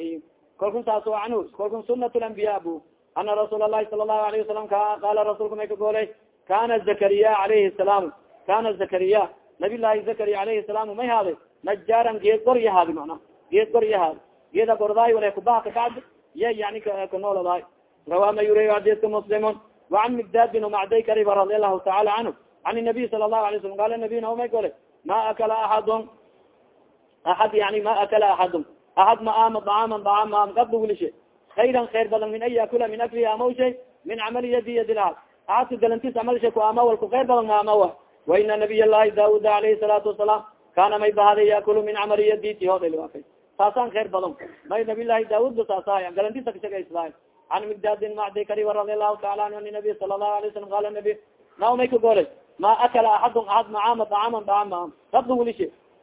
kalkun saas o anhu kalkun sunat lambiya bu ana rasuul lahi sala lahu alayh wasalam ka qaala rasuulka may ka goolay kana zakariya alayhi salaam kana zakariya nabiy llahi zakari alayhi salaam may haaday najaaran geed gor iya haadi mana geed gor iya haadi geeda gordaay wala kubaha kakacd ya yani kanooladaay rawa mayuray hadiska muslimun. Wacan migdad bin macday kariba radi allahu taala canhu an nabiy sala lahu alay slam qaala nabiy naomay gole ma akala axadun aad yani ma akala aad ma ama dacaaman dacaam maam gabda wilishe khayran khayr badan min an yakula min aklihi amaw shay min camali yadi yadi laad aadka galantis camalsha ku ama wal ku khayr badan ma amawa wa ina nabiy llahi daud alayhi salaatu wasalaam kana may bahada yakulu min camali yadi ti hodhilwaakay saasaan khayr badan may nabi llahi daud ba saasaya galantisa kashagaysdaay an migdadin macdi kariba radi allahu taala anhu ani nabiy sala allahu alay salam qala nabi naw may ka golay ma akala axadun axad macaama dacaaman dacaam maam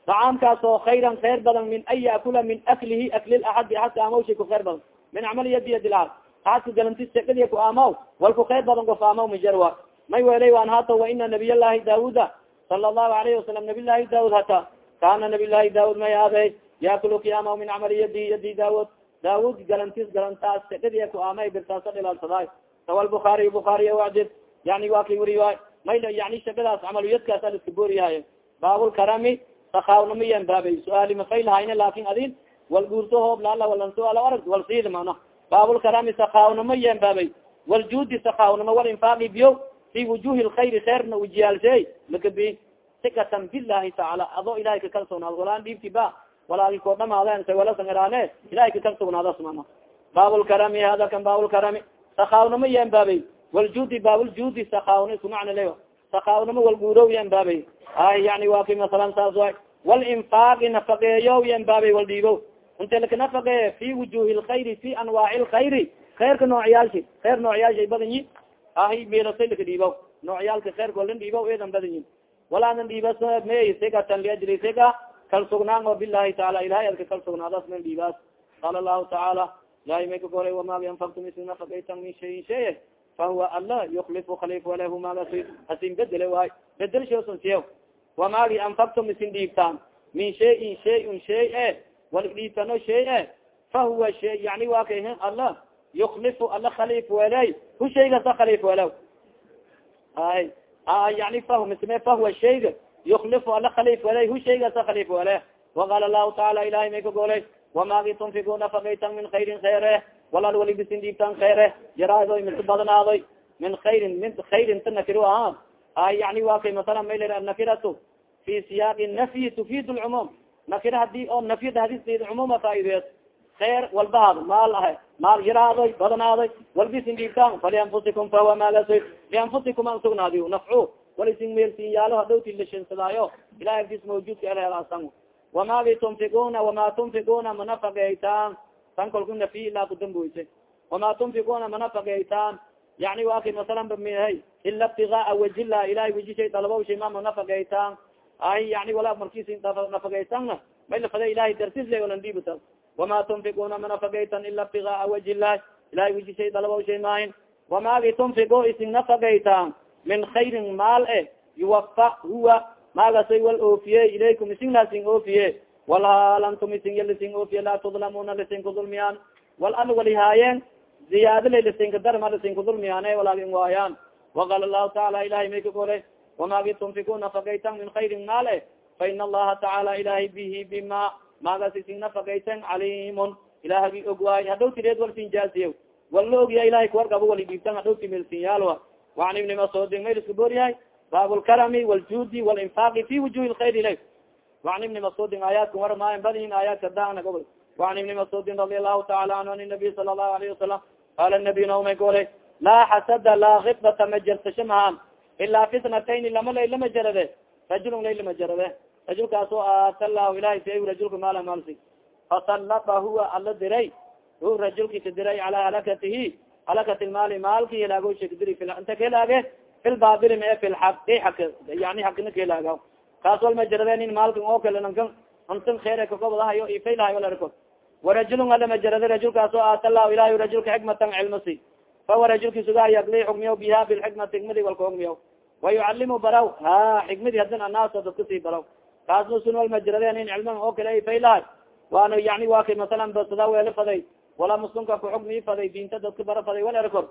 dacaamkaas oo khayran khayr badan min an yakula min aklihi aklil axadi axadka amawshay ku khayr badan min camali yadi yadi laad axadka galantis shakadiya ku amaw wal ku khayr badan gof amaw majarwa may welay waan hata wa ina nabiy llahi dauda sala allahu alayhi wasalam nabiy llahi daud hata kana nabiy llahi daud may aabey yaakulu kiyama min camali yadi yadi daawud daawud galantis galantaas shagadi ku amay birtaasa dhilaalsaday sawa lbukaariy bukaariy wacdid yani waa weri waay mayl yani shagadaas camaliyadkaas aliska booriyahay baabulkarami sakaawnama yan baabay su'aali mafay lahayne laakin adin wal guurto hoob laala walan suaal arag wal siid mana baabulkarami sakaawnama yan baabay waljudi sakaawnama wal infaaqi biyo fi wujuhi lkhayri khayrna ujiyaalsey lakabi sikatan bilahi tacaala adoo ilahay kakalsognaado walaan dhiibti ba walaagi koo dhamaadeen sa walasan iraane ilahay kakalsognaadas mana baabulkarami hada kan baabulkarami sakaawnama yan baabay waljudi baabuljudi sakaawn isku macna le sakaawnama wal guurow yan baabay. Ay yani waa ki masalan saas way walinfaaqi nafaqeeyo yan baabay wal dhiibo inte laka nafaqeeye fi wujuhi lkhayri fi anwaaci lkhayri khayrka noocyaalshi khayr noocyaalshay badan yi ahi milasay laka dhiibo noocyaalka khayrka walan dhiibo eedan badan yi walaanan dhiibas may sigatan liajli siga kal sugnaan o bilahi taala ilahay adka kal sugnaadas man dhiibaas. Qaala lahu tacaala ilahay may ka goray wamaagi anfaktum isi nafaqaytan min shayin shaye fahuwa alla yuklifu khaliif walahu maagasi asin bedele waay bedel shoosan siya wamaagi anfaktum isin dhiibtaan min shayin shayun shay e wal dhiibtano shay e fahuwa shay yani waa kay alla yuklifu alla khaliif weley hu shaygasa khaliif welew ay yani fahu misme fahuwa shayga yuklifu alla khaliif weley hu shaygasa khaliif wele waqaala lahu taala ilahay may ka golay wamaagi tunfiku nafaqaytan min khayrin khayre walal wali bisin dhiibtaan khayre yaraadoy misi badnaadoy min khayrin min khayrin ta nakiro aha ay yani waa kay masala may la nakiratu fi siyaaqi nafyi tufid lcumum nakira haddii oo nafyada hadisdeeda cumuma faa'idees khayr walbahaad maal ah maal yaraadoy badnaadoy walbisin dhiibtaan falianfusikum fahuwa maalasoy lianfusikum an sugnaadiyo nafcu walisin meelsin yaalo hadhowti lashinsadaayo ilahi agtis mawjudka elhelasan wamaagi tunfikuna wama tunfikuna manafaqeytaan tan kolku nafiy ilaa kudamboyse wama tunfikuna manafaqeytaan yani waa kay masalan bamihay ila ibtigaaa wajila ilahay wejishay dalabo shay ma manafaqeytaan ay yani wala markis nafaqeytanna may lafada ilahay dartisle walan dhiibata wama tunfikuna manafaqeytan ila ibtigaaa wajilah ilahay wejishay dalabo shay maahin wamaagi tunfigo isin nafaqeytaan min khayrin maal e yuwafa huwa. Maagasay wal oofiye ilaykum isin lasin oofiye walhaal antum isin ya lisin oofiye laa tudlamuna lisin kudulmiyaan wal al walihaayeen ziyaada lay lisinka darma lisin kudulmiyaane walaagin waayaan waqala lahu taala ilahay may ka golay wamaagi tunfiku nafaqaytan min khayrin maale fa ina allaha tacaala ilahay bihi bima maagas isin nafaqaytan caliimun ilahagi og waay hadhow tireed walsin jaasiye wal la ogya ilahay kuwargabo wali dhiibtan hadhow timelsinyaalwa waan ibni masudin may liska booryahay baab lkarami wاljudi wاlinfaqi fi wujuhi lkhayr ilay وan ibni masudin aayaadka warmaayan badin aayaadka daana gobol وan ibni masudin radi allahu taala anhu an nabiy sala الlahu alayه wasalam qala nabiy naomay gole laa xasada laa kibata majarsasho mahaan ilaa fitnatayni lama lay lama jarade rajulun lay lama jarade rajulkaas oo aata lahu ilahay si rajulka maala maalsi fasalaba huwa ala diray hu rajulki ka diray calaa halakatihi halakat lmaali maalki helaago shakdiri inta ka helaage filbabil ma fi lxaqi ak yani hakina kahelaaga kaas jarade nin maalkan oo kale nankan antan kheer kakobadahayo ifaylahay walarko warajulun ala ma jarade rajulkaas oo aata lahu ilahay rajulka xikmatan cilmasi fahuwa rajulki sugaa yakli xukmiya biha bilxikmati xikmadi walka xukmiya wayucalimu baraw ha xikmadi hadin anaaso dadka sii baraw. Kaasna sun wal ma jarade nin cilman oo kale ifaylahay waana yani waa kay masalan basada weela faday. Walaa muslimka ku xukmii faday diinta dadka bara faday wal erkor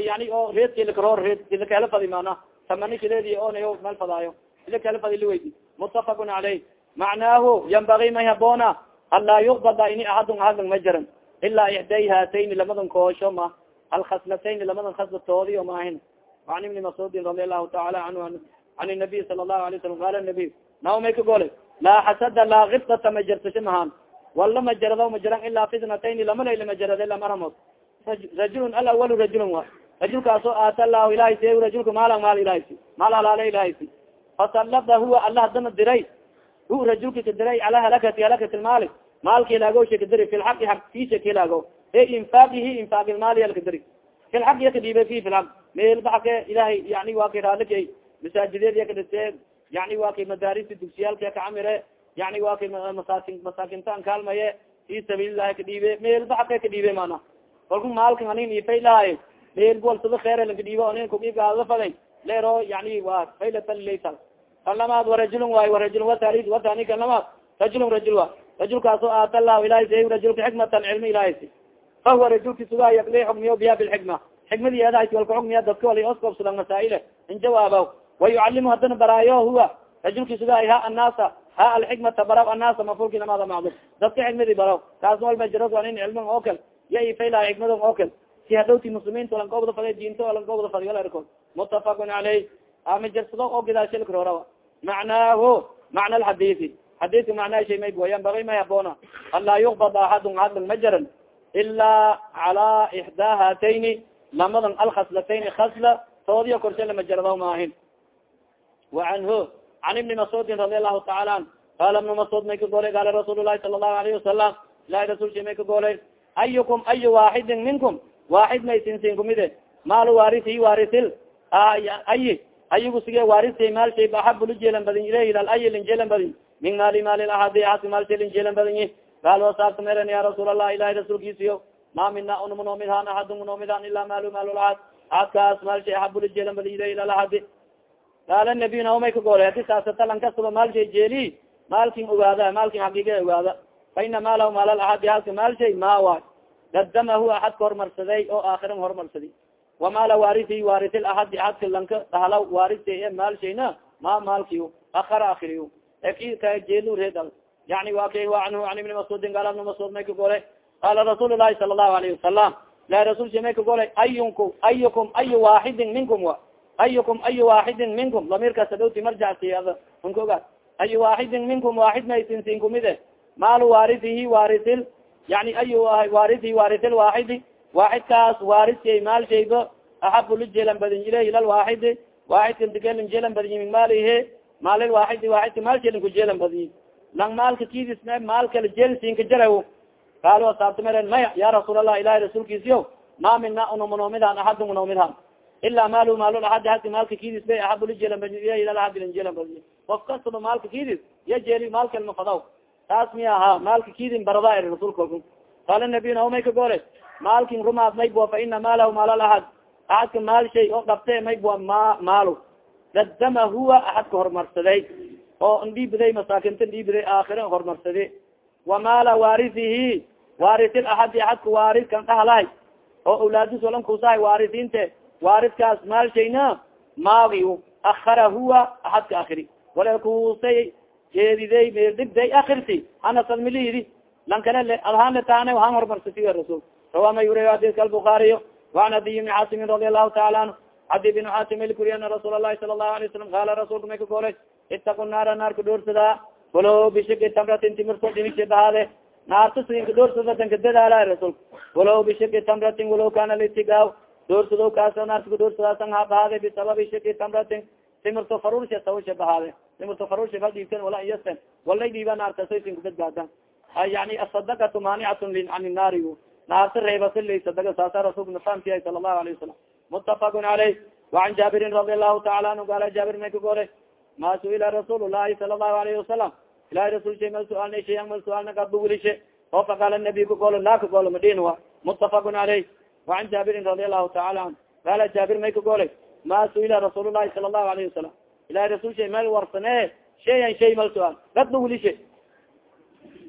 yani o reedkilakaro reedkilakahela fadi mana tamani kileedi onayo meel fadaayo ilakahela fadi liweydi mutafaqun caleyh macnaahu yambagi may haboona anlaa yukbada ini ahadun ahadun ma jaran ilaa ixday haatayni lamadan koosho ma alkhaslatayni lamadan khaslatoodi o maahin an ibni masudin radi allahu taala anhu an nabiy sala lahu alay salam qala nabiy naw may ka gole laa xasada laa kibdata ma jartasho mahaan wala ma jarado ma jaran ilaa fitnatayni lama layla ma jarade lamaramod rajulun alawalu rajulun wa rajulkaasoo aata lahu ilahay si rajulka maala maal ilahay si maal halaale ilahay si fasalada huwa alla hadana diray hu rajulka ka diray calaa halakati halakati lmaali maalki ilaagosha ka diri fi lxaqi aq fiisha ka ilaago e infaaqihi infaaqi lmaali alka diri fi lxaq yaka dhiibe fi fi lxaq meelbaxake ilahay yani waa kay raalikay masaajideed yaka dhiste yani waa kay madaarisi dugsiyaalka ka camire yani waa kay masaakin masaakintaan kaalmaye fi sabiililahi ka dhiibe meelbaxake ka dhiibe mana kalku maalkan anin ifaylahay meelbualsado kheer lankadhiibo anin kugigaada faday leero yani waa faylatan laysa kan lamaad warajulun waayo warajulun watali watani kan lamaad rajulun rajul wa. Rajulkaas oo aata lahu ilahay siy rajulka xikmatan cilmi ilahay si fahuwa rajulki sugaa yakli xukmiyo biya bilxikma xikmadi eedahays walka xukmiya dadka wali oskobsada masaaile. In jawaabaw wa yucalimu hadana baraayo huwa. Rajulki sugaay ha annaasa ha alxikmata baraw annaasa mafulki namada macdum. Dadka xikmadi baraw kaasna walba jarad waa nin cilmig oo kal ya ifaylaha xikmado oo kal si hadhowti muslimiinta lankobda faday diinto lankobda fadi walarkood mutafaqun caleyh ama jarsado oo gidaashilkarorawa macnaahu macna alxadiisi xadiiska macnaha shay may buwayan bagay may haboona an laa yukbad axadun hadlan ma jaran ilaa cala ixdaa hatayni lamadan alkhaslatayni khasla toodiyo korshe lama jarado maahin. Wa canhu can ibni mascuudin radi allahu taala an qala ibnu mascuud may ka golay qaala rasuul lahi sala allahu alayhi wasalam ilahi rasulsha may ka golay ayukum ayu waaxidin minkum? Waaxid may sinsin kumide. Maalu waarisi waarisil. Ayi ayigu sige waarisay maal shay axabu lijeelan badin ilayh ilal ayi linjeelan badin. Min maali maali ahadi aasi maal shay linjeelan badin yi qaal wasaabta meran ya rasuul allah ilahi rasuulkiisiyo ma mina unmunomidhan ahadu munomidhan ila maalu maalulahad ahadkaas maal shay axabu lijeelan badin ilayh ilal ahadi. Qaala nabiy naomay ka goolay hadi saasatalan kastaba maal shay jeeli. Maalkin ogaada maalkin xaqiiga ogaada fa ina maalahu maalal ahadi haaska maal shay ma waay. Gadamahu axadka hormarsaday oo aakiran hormarsadi wamaala waarisi waarisil ahadi ahadka lanka dhahla waarisa e maal shayna ma maalkiyo akara akiriyo eki ka jeelu reedal yani wa kay anhu an ibni mascuudin gaala ibni mascuud may ka golay qaala rasuul lahi sala allahu alayhi wasalam la rasulsa may ka golay ayunku ayukum ayu waaxidin minkum wa ayukum ayu waaxidin minkum damirkaas adhowti marjacsiada unka ogaad ayu waaxidin minkum waaxid maysinsin kumide maalu waarisihi waarisil yani ayu waarisihi waarisil waaxidi waaxidkaas waarisay maal shayba axabu lijeelan badin ileyh ilal waaxidi waaxidka digelin jeelan badinyi min maalihe maalil waaxidi waaxidka maal jeelin kujeelan badinyi lang maalka kidisme maalkala jeelsinka jaraw qaalo asaabta meren maya ya rasuul allah ilahi rasuulkiisiyo ma mina unumanomidhan axadu munomidhan ilaa maalu maalul axadi hadi maalka kidis bay axabu lijeelan badin ileyh ilal axadi linjeelan badinyi of kastaba maalka kidis ya jeeli maalkal mafadaw taas miya ahaa maalka kidin barada er rasuulka qaala nabiy naomay ka goole maalkin rumaad maybua fa ina maalahu maalal ahad axadka maal shay oo dhabte maybua ma maalo dadama huwa axadka hormarsaday oo ndhiibiday masaakinta ndhiibiday aakhira hormarsade wa maala waarisihi waarisil axadi axadka waariskan dhahalahay oo awlaadis walan kusahay waarisiinte. Waariskaas maal shayna maagi akara huwa axadka akiri wala kusay jeediday meerdibday akirti hanasadmilihidi lankale alhaan letaane han hormarsati rasul rawa ma yuri adika albukaariyo waan adiy bni xaatimin radi allahu taala anhu adi bn xaatim ilkuriy ana rasuul alahi sala allahu alay wasalam qaala rasuulka may ka goolay itaqu naara naarka dhoorsadaa walo bishiki tamratin timirto dhimisha bahaade naarta sidinka dhoorsada danka dadaala rasulka walo bishiki tamratin walo kana litigaaw dhoorsado kaaso naarta ka dhoorsadaasan ha bahaade bisababi shiki tamratin timirto farursha sawasha bahaade timirto farursha fal dhiibten wala iyasen walay dhiiba naarta so isin kubadbaadan yani asadakatu maanicatun an naari. Naarta reebasili sadaga saasa rasulka nafahamsiya sala allahu alayh wasalam mutafaqun caleyh wacan jaabirin radi allahu taala anhu gaala jaabir may ka golay ma suila rasuul lahi sala allahu alayhi wasalam ilahi rasul shay mal suaalna shayan mal suaalna kadba wilishe oo faqaala nabiy ka golo laa ka golo madin wa. Mutafaqun caleyh wacan jaabirin radi allahu taala anhu gaala jaabir may ka golay ma suila rasuul lahi sala allahu alayhi wasalam ilahi rasul shay mal warsane shayan shay mal suaal kadba wilishe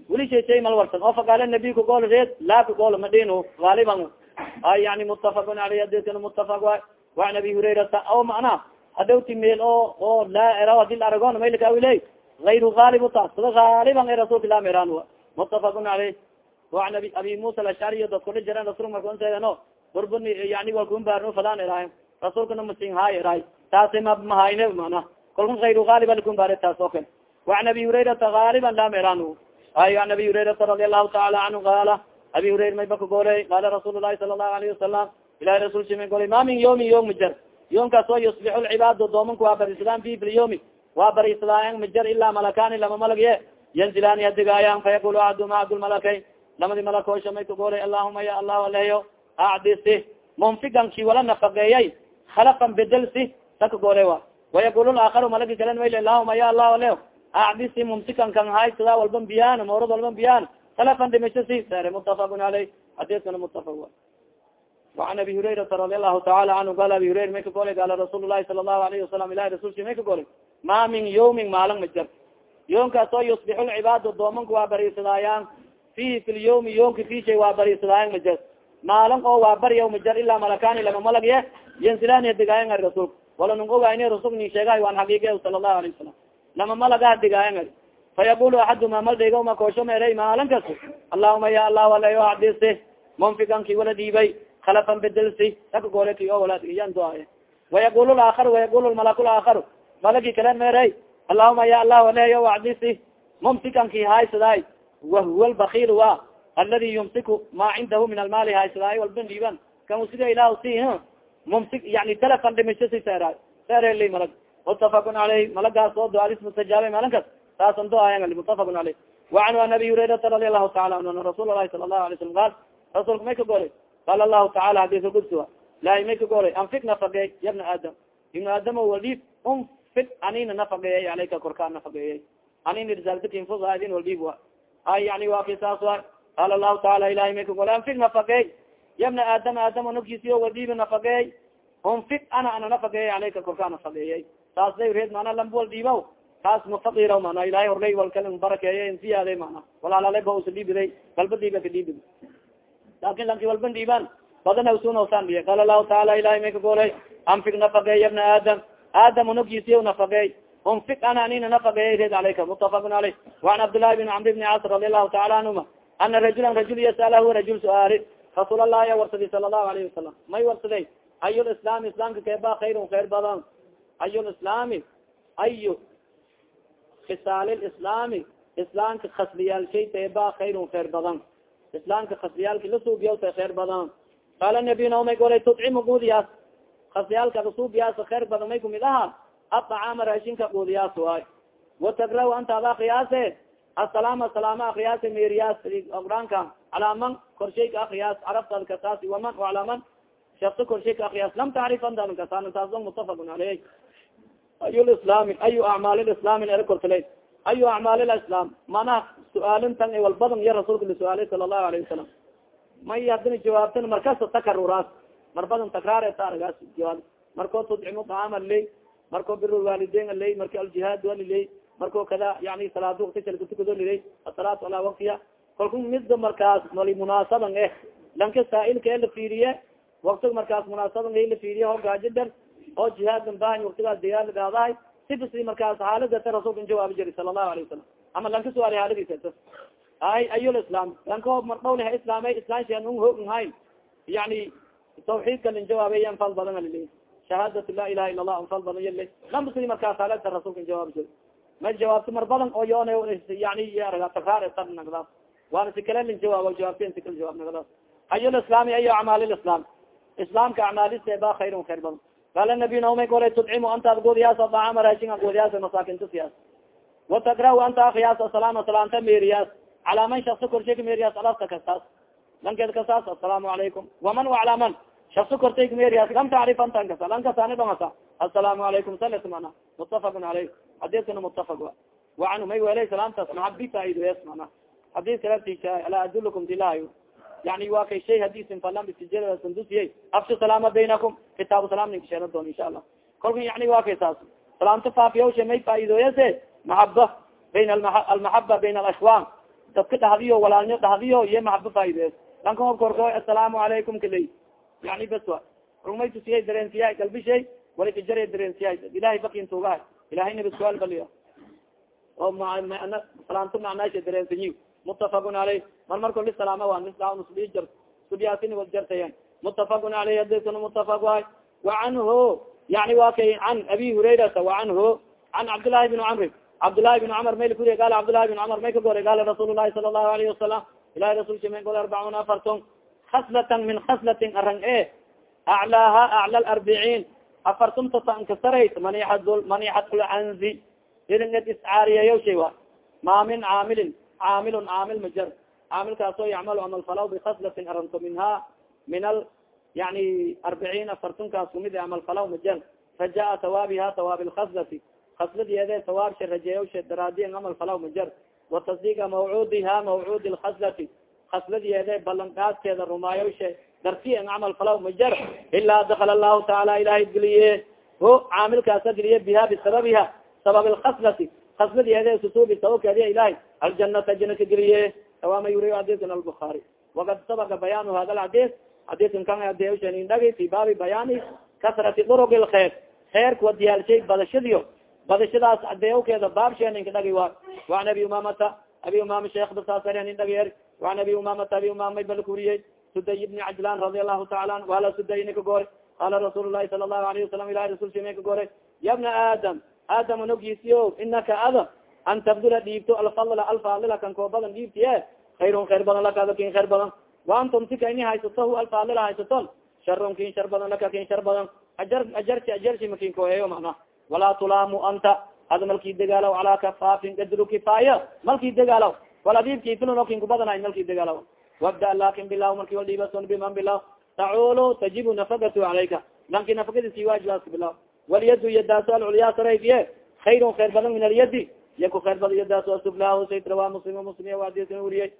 wilisha shay mal warsan oo faqaala nabiy ka golo reed laa ka golo madin aaliban ay yani mutafaqun aleyh adiskan mutafaq waay waan abi hurayrata o macna hadawti meel oo oo laa era haddii la aragon maylakaawile ayru aalib uta sida aaliban e rasulka la meran mutafaqun aleyh waan abi abi musa alashcariy dad kula jiran rasul markaseedano burbun yani walkumbaarno fadaan erahay rasulkana masin haay erahay taasi ma mahayne mana kolka ayru aaliba lakumbaare taas o kale waan abi hurayrata aaliban la meran ay an abi hurayrata radi allahu taala canhu qaala abi hurayra may baka goley qaala rasuul lahi sala allahu alayhi wasalam ilahi rasul sima goley ma min yoomin yoom majar yoomkaas oo yusbixu lcibaadu doomanka waa barisadaan fi filyomi waa barisadaayan majar ilaa malakani lama malagye yanzilaani hadigaayan fayaqul axaduma abdulmalakay lamadi malakoosha may ka goley allahuma ya allahu aleyo acdisi munfiganki wala nafaqeeyay khalafan bedelsi saka gole wa. Wayaqul aakaru malagi kalen mayl allahuma ya allahu aleo acdisi mumsikan kan haysada walban biyaan moorad walban biyaan kalafan dhimasho si sare mutafaqun aleyh hadiskana mutafaq waan abi hurayrata radi allahu taala canhu qala abi hurayra may ka golay qaala rasuul lahi sala allahu alayhi wasalam ilahi rasulki may ka golay ma min yawmin maalan ma jar yoonkaas oo yusbixu lcibaadu doomanka waa bariisadaayaan fihi fi lyawmi yoonka fishay waa bariisadaayan majar maalin oo waa barya majar ilaa malakani lama malag ye yansilani digaayan ari rasulka wala nung ogayni rasul nin sheegahay waan xaqiiqiya sala allahu alayه wasalam lama malaga digaayan ari fayaqulu axaduma maldhigoma koosho meerey maalin kas allahuma ya allah wala adisi munfikanki wala dhiibay kalafan bedelsi aka gooleki o walayan duaaye. Wayaqul laakar wayaqul malak laakar malagi kale meerey allahuma ya allah walayo adisi mumsikanki haysaday wahuwa lbakil wa aladi yumsiku ma cindahu min almaali haysaday walban dhiiban. Kan usiga ilah si yani telefon dhimisho si seera seereli malag mutafakun aleyh malagaas oo duaadis mustajaabay malinkas saasan doayan mutafakun aleyh wacanhu an abi hurairata radi allahu taala anhu ana rasuul lahi sala allahu alay slam qaal rasuulka may ka goray qaala lahu taala hadis gudsiwa ilahi may ka goray anfik nafageey ya bna aadam ibna aadam waldhiib unfik anina nafageeyay aleyka korkaa nafageeyay anina risaltakinfusadin waldhiib wa ay yani waa ki saas wa qaala lahu taala ilahi may ka goray anfik nafageey ya bna aadam aadam nafkiisiyo waldhiibi nafageey unfik ana ana nafageeyay aleyka korkaa nafageeyay saas day reed mana lambwal dhiibaw kaas mafakira mana ilahay horlay walkal barakeeye insiyaade mana walaalale ba usa dhiibiday galba dhiiba ka dhiibid laakin lanki walban dhiibaan badana usunoosan dhiye qaala lahu taala ilahay may ka goolay anfik nafageey ya bna aadam. Aadam nafkiisiyo nafageey unfik ana anina nafageeyay reed aleyka mutafakun aleyh waan cabdillahi bin camr bni cas radi allahu taala canhuma ana rajulan rajul yasalahu rajul suaali rasuul allah ya warsadi sala allahu alayhi wasalam may warsaday ay lislaam islaamka keeba khayrun khayr badan ay lislaami ayu khisaal lislaami islaamka khasliyaalshay teeba khayrun khayr badan. Islaamka khasliyaalki lasuubiya ta khayr badan. Qaala nabiy naomay golay tudcimu guudiyaas khasliyaalka lasuubiyaas khayr badan may kumid aha aطacaama raashinka guudiyaas waay. Watagra anta ada akriyaase asalaama salaama akriyaase meriyaas quraanka calaa man korshayka akriyaas carabtaad kasaas waman calaa man shakso korshayka akriyaas lam tacrif antan kasaan taas mutafaqun aleyh ayu lislaami ayu acmaal lislaami ere kortala ayu acmaal lislaam manaha su'aalintan walbadan iyo rasuulka lisuaalay sala allahu alayhi wasalam may hadina jawaabtan markasta takaruraas mar badan takraar eta aragaas jawaab markoo tudcimu dacaam aley markoo bir waalideyn aley marki aljihaad aliley marko kada yani salaad waktisalkatukado liley asalaatu alaa waktiya kalku midda markaas mali munaasaban eh lanka saailka ee la fiiriye waktiga markaas munaasaban la fiiriye ho gaajidan oo jihaadkan baahan waktigaas diyaal gaadahay sibsi markaas xaaladata rasulka in jawaabi jiri sala allahu alayه wasalam ama lanka suaali xaaladiisa ay ayul islam. Lanka mardhawle ha islaamay islaan un hoogn hayn yani tawxiidka lin jawaabay anfal badan alile shahaadat la ilaha ila allah anfal badan yale lambasidi markaas xaaladta rasulka in jawaabi jiri ma jawaabto mar badan oo yoon yani takraar tar nagdaas waana si kale lin jawaab jawaabten si kala jawaab nagdaas ayul islaami ayo acmaal lislaam islaamka acmaaliste ba khayrun khayr badan qaala nabiy naomay golay tudcimu antaad goodiyaas dacaama raashinga goodiyaas masaakinta siyaas watakrahu anta akriyaas asalaama salaanta meriyaas calaa man shakso korshay ka meriyaas alafta kastaas lankeed kastaas asalaamu calaykum waman waclaa man shakso kortay ka meriyaas lam tacrif antan kasa lan kasaani dhongasa asalaamu calaykum salet mana mutafaqun caleyh xadiiskana mutafaq wa wacanhu may welay salaamtaas macabi faa'idoyas mana xadiis kalatiisa alaa adulukum dilahayo yani wa kay shay hadisin falan bisijsandusiye afshu salaama baynakum. Kitaabu salam ninka sheena doon insha allah kolka yani wa kay saas. Salaamta faafiyawsha may faa'iidooyase? Maxaba bayn almaxaba bayn alashwaan dadka dhahdiyo walaalnyo dhahdiyo iyo maxaba faa'idoyas lanka hor korko asalaamu calaykum kaley yani bas wa rugmay tusiyay dareensiyahay galbishay wali kajara dareensiyahay ilahay bakin tuugahay ilahay nabad suaal baliyo. Oo salaamta macnaasha dareensanyi mutafaqun aleyh mar marko lisalaama waa nisdhansbi jar sudiyaasin wad jartayan. Mutafaqun aleyh hadisuna mutafaq waay wa canhu yani wa kay can abi hurayrata wa canhu can cabdillaahi bin camri. Cabdillaahi bin cumar mayl kuriy qaala cabdillahi bin cumar may ka goray qaala rasuul lahi sala allahu alayhi wasalam ilahi rasulka may gol arbacuna afarton khaslatan min khaslatin arang e aclaaha acla arbiciin afartunta tankasarays manixat manixat lcanzi iringed iscaariyeyo shay wa maa min caamilin caamilun caamil majar caamilkaasoo yacmalu amal falaw bikhaslatin aranto minha min al yani arbiciin afartunkaas kumid amal falaw majar rajaa tawaabiha tawaabi lkhaslati khasladeede tawaabsha rajeeyawsha daraadiyan amal falaw majar watasdiiqa mawcuudiha mawcuudi lkhaslati khasladeede balanqaadkeeda rumaayawsha dartiyan camal falaw majar ilaa dakala allahu taala ilahay geliye ho caamilkaasa geliye biha bisababiha. Sabab lkhaslati kasbadiede susuubi sababkeediya ilahay aljanata jana geliye tawama yuri xadikan albukaari wakad sabaka bayaanu hada lxadis xadikan kan adeshadagi fi baabi bayaani kasrati durug lkheer kheerkuwa diyaalshay badashadiyo badashadaas adeewkeeda baabsheeninka dhagi wa waan abi umamata abi umama sheekh basaasarnin dhagier waan abi umamata abi umama balkuriyey suday ibni cajlan radi allahu taala an wala suday nika goore qala rasuul lahi sala allahu alayhi wasalam ilahi rasulsi may ka goore ya bna aadam aadam anogisiyo inaka ada an tabdula dhiibto alfadla alfaalila kan koo badan dhiibtiye kayrun khayr badan laka ada kin khayr badan. Waantum tika ini haysato alfaalila haysaton sharun kin shar badan laka kin shar badan. Ajar ajarti ajarsi makin koeyo mana walaa tulaamu anta. Ada malki degaalaw calaa kafaafin gadru kifaaya malki degaalaw wal adibkifilno kin kubadana malki degaalaw wabda laakiin bilah marki wal dhiibason biman bilah taculu tajibu nafakatu calayka lanki nafakadisi waajibaska bilah walyadu yadaaso alculyaa sarayfiye. Khayrun khayr badan min alyadi iya ku khayr asuflah sayd rawa muslim muslim adisna uriyey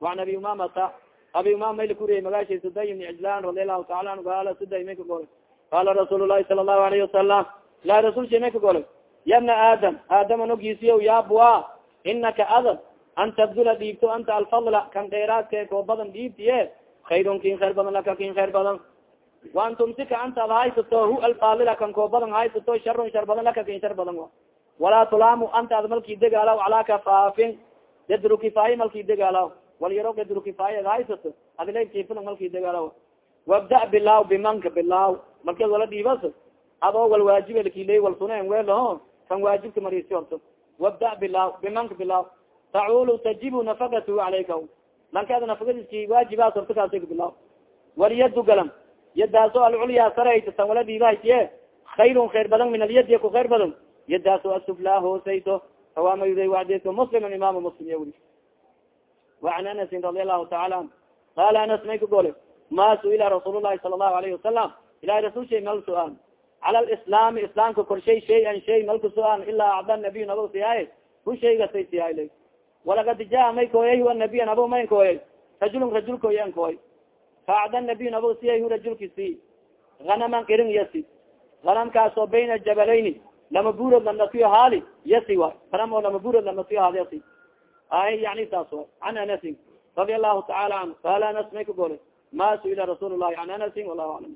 waan abi umamata abi umama mayla kuriyey magaashay suday ibni cijlan radi allahu taala anhu qaala suday may ka golay qaala rasuul lahi sala allahu alayhi wasalam ilahi rasulsha may ka golay ya bna aadam aadama nogiisiyo yaabua inaka adab an tabdula dhiibto anta alfadla kan dheeraadke koo badan dhiibtiye kayrun kin khayr badan laka kin khayr badan waan tumsika anta ad haysato hu alfaalila kan koo badan haysato sharun shar badan laka kin shar badan walaa tulaamu anta ad malki degaalaw calaa kafaafin gadru kifaaya malki degaalaw wal yaro gadru kifaaya ad haysato adlaykifila malki degaalaw wabda bilaaw bimanka bilaaw markeed wala dhiibas adoo wal waajibe lakiley wal sunen weelaho kan waajibka marisi orto wabda bilaaw bimanka bilaaw taculu tajibu nafakatu calayka lankaada nafakadiski waajibaas orto kaasa bilaaw walyadu galam yadaaso alculyaa sarayta tan wala dhiibahaysiye kayrun khayr badan min alyadi ku khayr badan yadaaso asuflaa hoosayto awamayuday wadiska muslim imam muslim ya weli waan anasin radi allahu taala an qaala anas may ka gole ma suila rasuul lahi sala allahu alayhi wasalam ilahi rasul shay mal su'aal cala lislaami islaamka korshay shay-an shay malka su'aan ilaa acda nabiy nabo siyaay hu shaygasay siyaay walakad jaa may kooyay huwa nabiya nabo mayn kooyay rajulun rajul kooyan kooy faacda nabiy nabo siyay hu rajulki si hanaman irin yasi hanamkaasoo bayna jabalayni lama buurod lamnasiyo haali yasi waay hanam oo lama buurod lamnasiyo haali yasi. Ay yani saas way can anasin radia allahu taala canhu qaala anas may ka golay ma suila rasuul llahi can anasin wallahu aclam